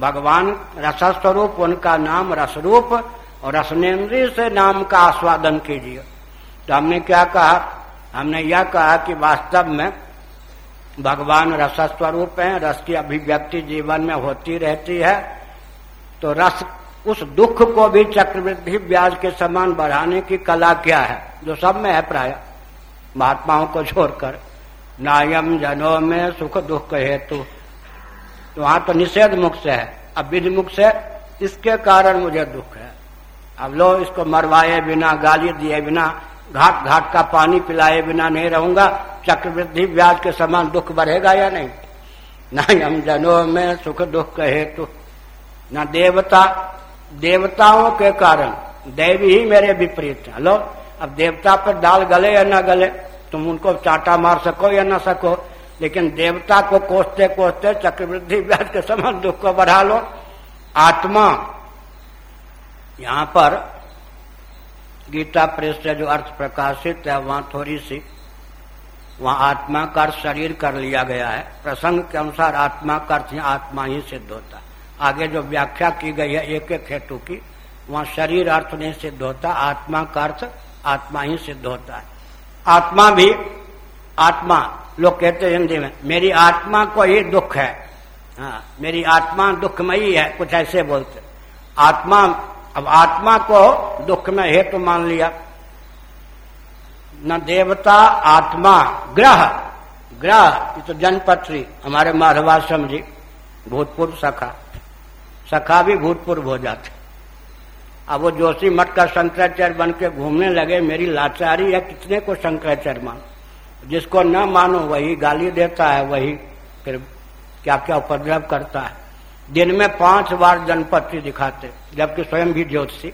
भगवान रसस्वरूप, उनका नाम रसरूप, और रसनेन्द्रिय से नाम का आस्वादन कीजिए। तो हमने क्या कहा? हमने यह कहा कि वास्तव में भगवान रसस्वरूप है, रस की अभिव्यक्ति जीवन में होती रहती है तो रस उस दुख को भी चक्रवृद्धि ब्याज के समान बढ़ाने की कला क्या है? जो सब में है प्राय। महात्माओं को छोड़कर, नायम जनों में सुख दुख हेतु। तो वहाँ तो निषेध मुख से है। अब विधि मुख से इसके कारण मुझे दुख है। अब लो, इसको मरवाए बिना, गाली दिए बिना, घाट घाट का पानी पिलाए बिना नहीं रहूँगा, चक्रवृद्धि ब्याज के समान दुख बढ़ेगा या नहीं? नहीं हम जनों में सुख दुख के हेतु। न देवता, देवताओं के कारण। देव ही मेरे विपरीत है। अब देवता पर डाल गले या न गले, तुम उनको चाटा मार सको या न सको लेकिन देवता को कोसते कोसते चक्रवृद्धि व्याज के समान दुख को बढ़ा लो। आत्मा यहाँ पर गीता प्रेस से जो अर्थ प्रकाशित है, वहाँ थोड़ी सी, वहाँ आत्मा का अर्थ शरीर कर लिया गया है। प्रसंग के अनुसार आत्मा का अर्थ आत्मा ही सिद्ध होता। आगे जो व्याख्या की गई है, एक एक हेतु की, वहाँ शरीर अर्थ नहीं सिद्ध होता, आत्मा का अर्थ आत्मा ही सिद्ध होता है। आत्मा भी आत्मा, लोग कहते हैं हिंदी में, मेरी आत्मा को ही दुख है। हाँ मेरी आत्मा दुखमयी है, कुछ ऐसे बोलते। आत्मा, अब आत्मा को दुख में हेतु मान लिया। न देवता, आत्मा, ग्रह। ग्रह, ये तो जनपत्री, हमारे माधवाश्रम जी, भूतपूर्व सखा। सखा भी भूतपूर्व हो जाते। अब वो जोशी मठ का शंकराचार्य बन के घूमने लगे, मेरी लाचारी है, कितने को शंकराचार्य मान? जिसको न मानो वही गाली देता है, वही फिर क्या क्या उपद्रव करता है। दिन में पाँच बार जनपति दिखाते, जबकि स्वयं भी ज्योतिषी।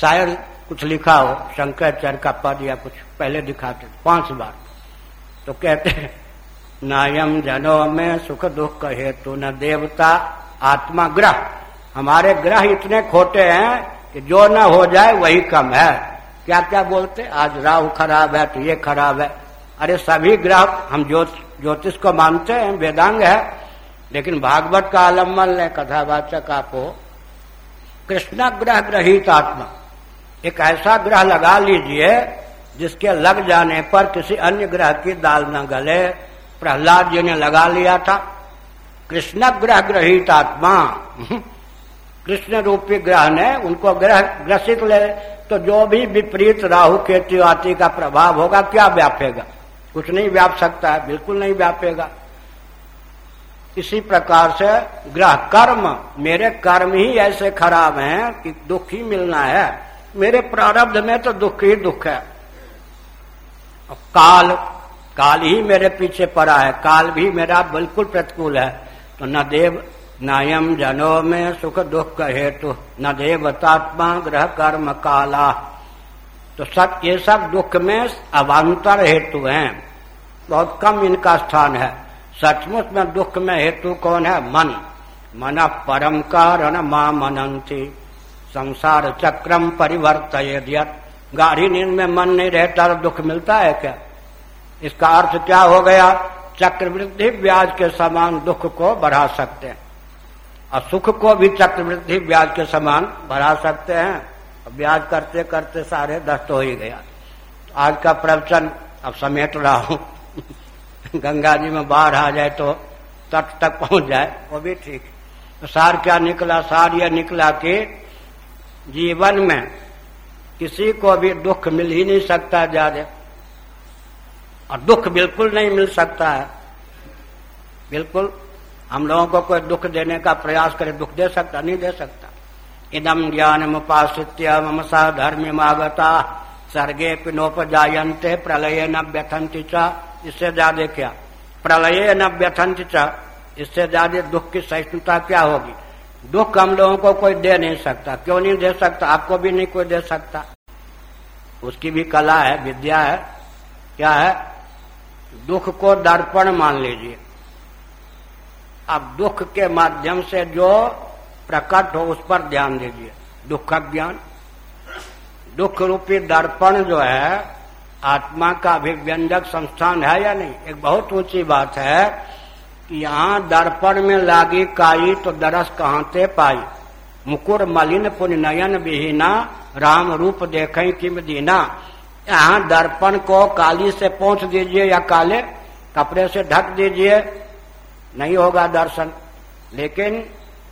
शायद कुछ लिखा हो, शंकराचार्य का पद या कुछ पहले दिखाते, पाँच बार। तो कहते नायम जनों में सुख दुख का हेतु न देवता आत्मा ग्रह। हमारे ग्रह इतने खोटे हैं कि जो न हो जाए वही कम है। क्या क्या बोलते, आज राहु खराब है तो ये खराब है। अरे सभी ग्रह, हम ज्योतिष को मानते हैं, वेदांग है, लेकिन भागवत का आलंबन ने कथावाचक आपको। कृष्ण ग्रह ग्रहित आत्मा। एक ऐसा ग्रह लगा लीजिए, जिसके लग जाने पर किसी अन्य ग्रह की दाल न गले। प्रहलाद जी ने लगा लिया था। कृष्ण ग्रह ग्रहित आत्मा। कृष्ण रूपी ग्रह ने उनको ग्रह ग्रसित ले तो जो भी विपरीत राहु, केतु आदि का प्रभाव होगा, क्या व्यापेगा कुछ नहीं व्याप सकता है, बिल्कुल नहीं व्यापेगा। इसी प्रकार से ग्रह कर्म, मेरे कर्म ही ऐसे खराब हैं कि दुख ही मिलना है। मेरे प्रारब्ध में तो दुख ही दुख है। काल काल ही मेरे पीछे पड़ा है, काल भी मेरा बिल्कुल प्रतिकूल है। तो न देव नयम जनो में सुख दुख का हेतु, न देवतात्मा ग्रह कर्म काला। तो सब, ये सब दुख में अवान्तर हेतु हैं। बहुत कम इनका स्थान है। सचमुच में दुख में हेतु कौन है? मन मन परम कारण माँ मनंती। संसार चक्रम परिवर्त गाढ़ी नींद में मन नहीं रहता तो दुख मिलता है क्या? इसका अर्थ क्या हो गया? चक्रवृद्धि ब्याज के समान दुख को बढ़ा सकते हैं। और सुख को भी चक्रवृद्धि ब्याज के समान बढ़ा सकते हैं। ब्याज करते करते सारे दस्त हो ही गया। आज का प्रवचन अब समेट रहा हूँ। गंगा जी में बाढ़ आ जाए तो तट तक पहुँच जाए। वो भी ठीक। तो सार क्या निकला? सार यह निकला कि जीवन में किसी को भी दुख मिल ही नहीं सकता ज़्यादा। और दुख बिल्कुल नहीं मिल सकता है। बिल्कुल हम लोगों को कोई दुख देने का प्रयास करे दुख दे सकता नहीं दे सकता। इदम ज्ञान मुपाश्रित्य मम सा धर्म आगता सर्गे पिनोपजायन्ते प्रलय न व्यथंति इससे ज़्यादा क्या? प्रलय न व्यथंति इससे ज़्यादा दुख की सहिष्णुता क्या होगी? दुख हम लोगों को कोई दे नहीं सकता। क्यों नहीं दे सकता? आपको भी नहीं कोई दे सकता। उसकी भी कला है, विद्या है। क्या है? दुख को दर्पण मान लीजिए। अब दुख के माध्यम से जो प्रकट हो, उस पर ध्यान दीजिए। दुख का ज्ञान। दुख रूपी दर्पण जो है आत्मा का अभिव्यंजक संस्थान है या नहीं? एक बहुत ऊँची बात है कि यहाँ दर्पण में लागी काई तो दरस कहाते पाई। मुकुर मलिन पुण्य नयन विहीना, राम रूप देखे किम दीना। यहाँ दर्पण को काली से पहुँच दीजिए या काले, कपड़े से ढक दीजिए, नहीं होगा दर्शन। लेकिन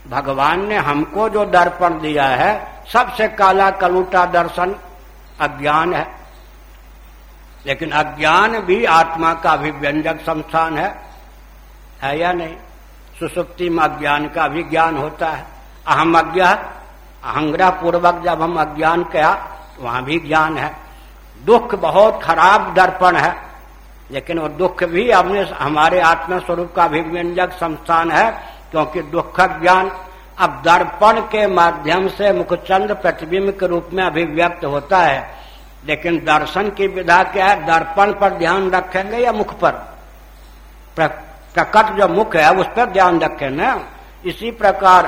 भगवान ने हमको जो दर्पण दिया है, सबसे काला कलूटा दर्शन अज्ञान है। लेकिन अज्ञान भी आत्मा का अभिव्यंजक संस्थान है। है या नहीं? सुसुप्ति में अज्ञान का भी ज्ञान होता है। अहम अज्ञा अहंग्रह पूर्वक जब हम अज्ञान किया तो वहाँ भी ज्ञान है। दुख बहुत खराब दर्पण है, लेकिन वो दुख भी अपने हमारे आत्मा स्वरूप का अभिव्यंजक संस्थान है, क्योंकि दुख ज्ञान अब दर्पण के माध्यम से मुखचंद प्रतिबिंब के रूप में अभिव्यक्त होता है। लेकिन दर्शन की विधा क्या है? दर्पण पर ध्यान रखेंगे या मुख पर? प्रकट जो मुख है, उस पर ध्यान रखें ना। इसी प्रकार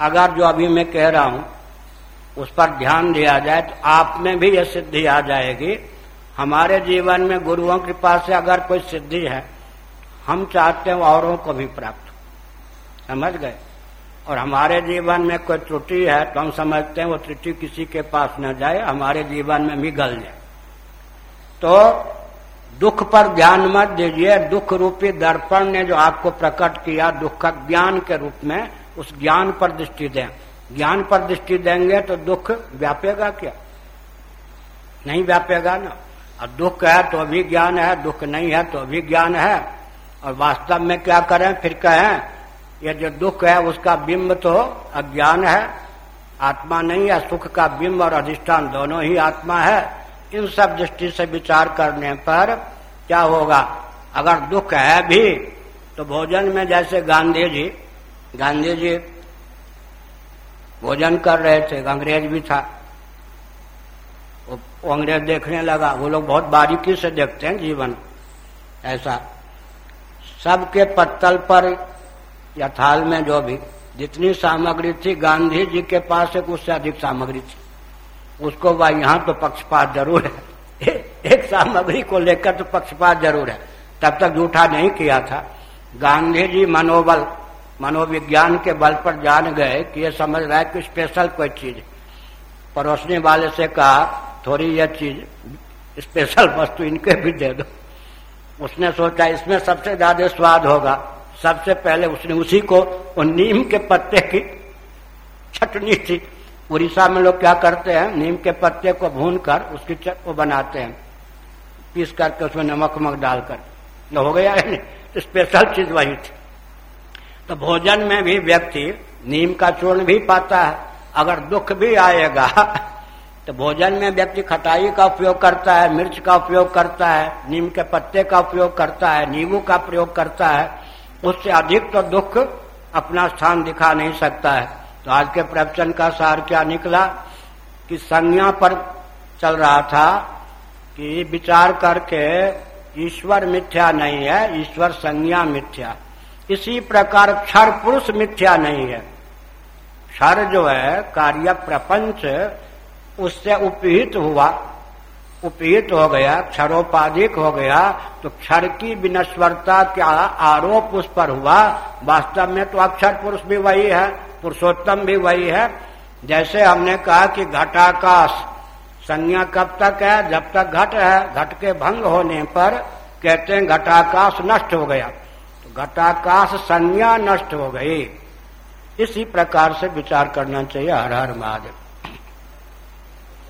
अगर जो अभी मैं कह रहा हूँ, उस पर ध्यान दिया जाए तो आप में भी यह सिद्धि आ जाएगी। हमारे जीवन में गुरुओं के पास से अगर कोई सिद्धि है, हम चाहते हैं औरों को भी प्राप्त समझ गए? और हमारे जीवन में कोई त्रुटि है तो हम समझते हैं वो त्रुटि किसी के पास न जाए, हमारे जीवन में भी गल जाए। तो दुख पर ध्यान मत दीजिए। दुख रूपी दर्पण ने जो आपको प्रकट किया दुख ज्ञान के रूप में, उस ज्ञान पर दृष्टि दें। ज्ञान पर दृष्टि देंगे तो दुख व्यापेगा क्या? नहीं व्यापेगा ना। और दुख है तो अभी ज्ञान है, दुख नहीं है तो अभी ज्ञान है। और वास्तव में क्या करें? फिर कहें ये जो दुख है, उसका बिंब तो अज्ञान है। आत्मा नहीं है, सुख का बिंब और अधिष्ठान दोनों ही आत्मा है। इन सब दृष्टि से विचार करने पर क्या होगा? अगर दुख है भी तो भोजन में जैसे गांधी जी गांधी जी भोजन कर रहे थे, अंग्रेज़ भी था। वो अंग्रेज़ देखने लगा, वो लोग बहुत बारीकी से देखते हैं जीवन, ऐसा। सबके पत्तल पर या थाल में जो भी, जितनी सामग्री थी, गांधी जी के पास एक उससे अधिक सामग्री थी। उसको वह यहाँ तो पक्षपात ज़रूर है। एक सामग्री को लेकर तो पक्षपात ज़रूर है। तब तक जूठा नहीं किया था। गांधी जी मनोबल, मनोविज्ञान के बल पर जान गए कि ये समझ रहा है कि स्पेशल कोई चीज़ परोसने वाले से कहा, थोड़ी यह चीज़ स्पेशल वस्तु इनके भी दे दो। उसने सोचा, इसमें सबसे ज़्यादा स्वाद होगा। सबसे पहले उसने उसी को, वो नीम के पत्ते की छटनी थी। उड़ीसा में लोग क्या करते हैं, नीम के पत्ते को भून कर उसकी चट को बनाते हैं। पीस करके उसमें नमक वमक डालकर। न हो गया है तो स्पेशल चीज़ वही थी। तो भोजन में भी व्यक्ति नीम का चूर्ण भी पाता है। अगर दुख भी आएगा <laughs> तो भोजन में व्यक्ति खटाई का उपयोग करता है, मिर्च का उपयोग करता है, नीम के पत्ते का उपयोग करता है, नींबू का प्रयोग करता है। उससे अधिक तो दुख अपना स्थान दिखा नहीं सकता है। तो आज के प्रवचन का सार क्या निकला कि संज्ञा पर चल रहा था कि विचार करके ईश्वर मिथ्या नहीं है, ईश्वर संज्ञा मिथ्या। इसी प्रकार क्षर पुरुष मिथ्या नहीं है। क्षर जो है कार्य प्रपंच, उससे उपहित हुआ। उपहित हो गया, क्षरोपाधिक हो गया तो क्षर की विनश्वरता क्या आरोप उस पर हुआ। वास्तव में तो अक्षर पुरुष भी वही है, पुरुषोत्तम भी वही है। जैसे हमने कहा कि घटाकाश, संज्ञा कब तक है? जब तक घट है, घट के भंग होने पर कहते हैं घटाकाश नष्ट हो गया। तो घटाकाश संज्ञा नष्ट हो गई। इसी प्रकार से विचार करना चाहिए हर हर महादेव।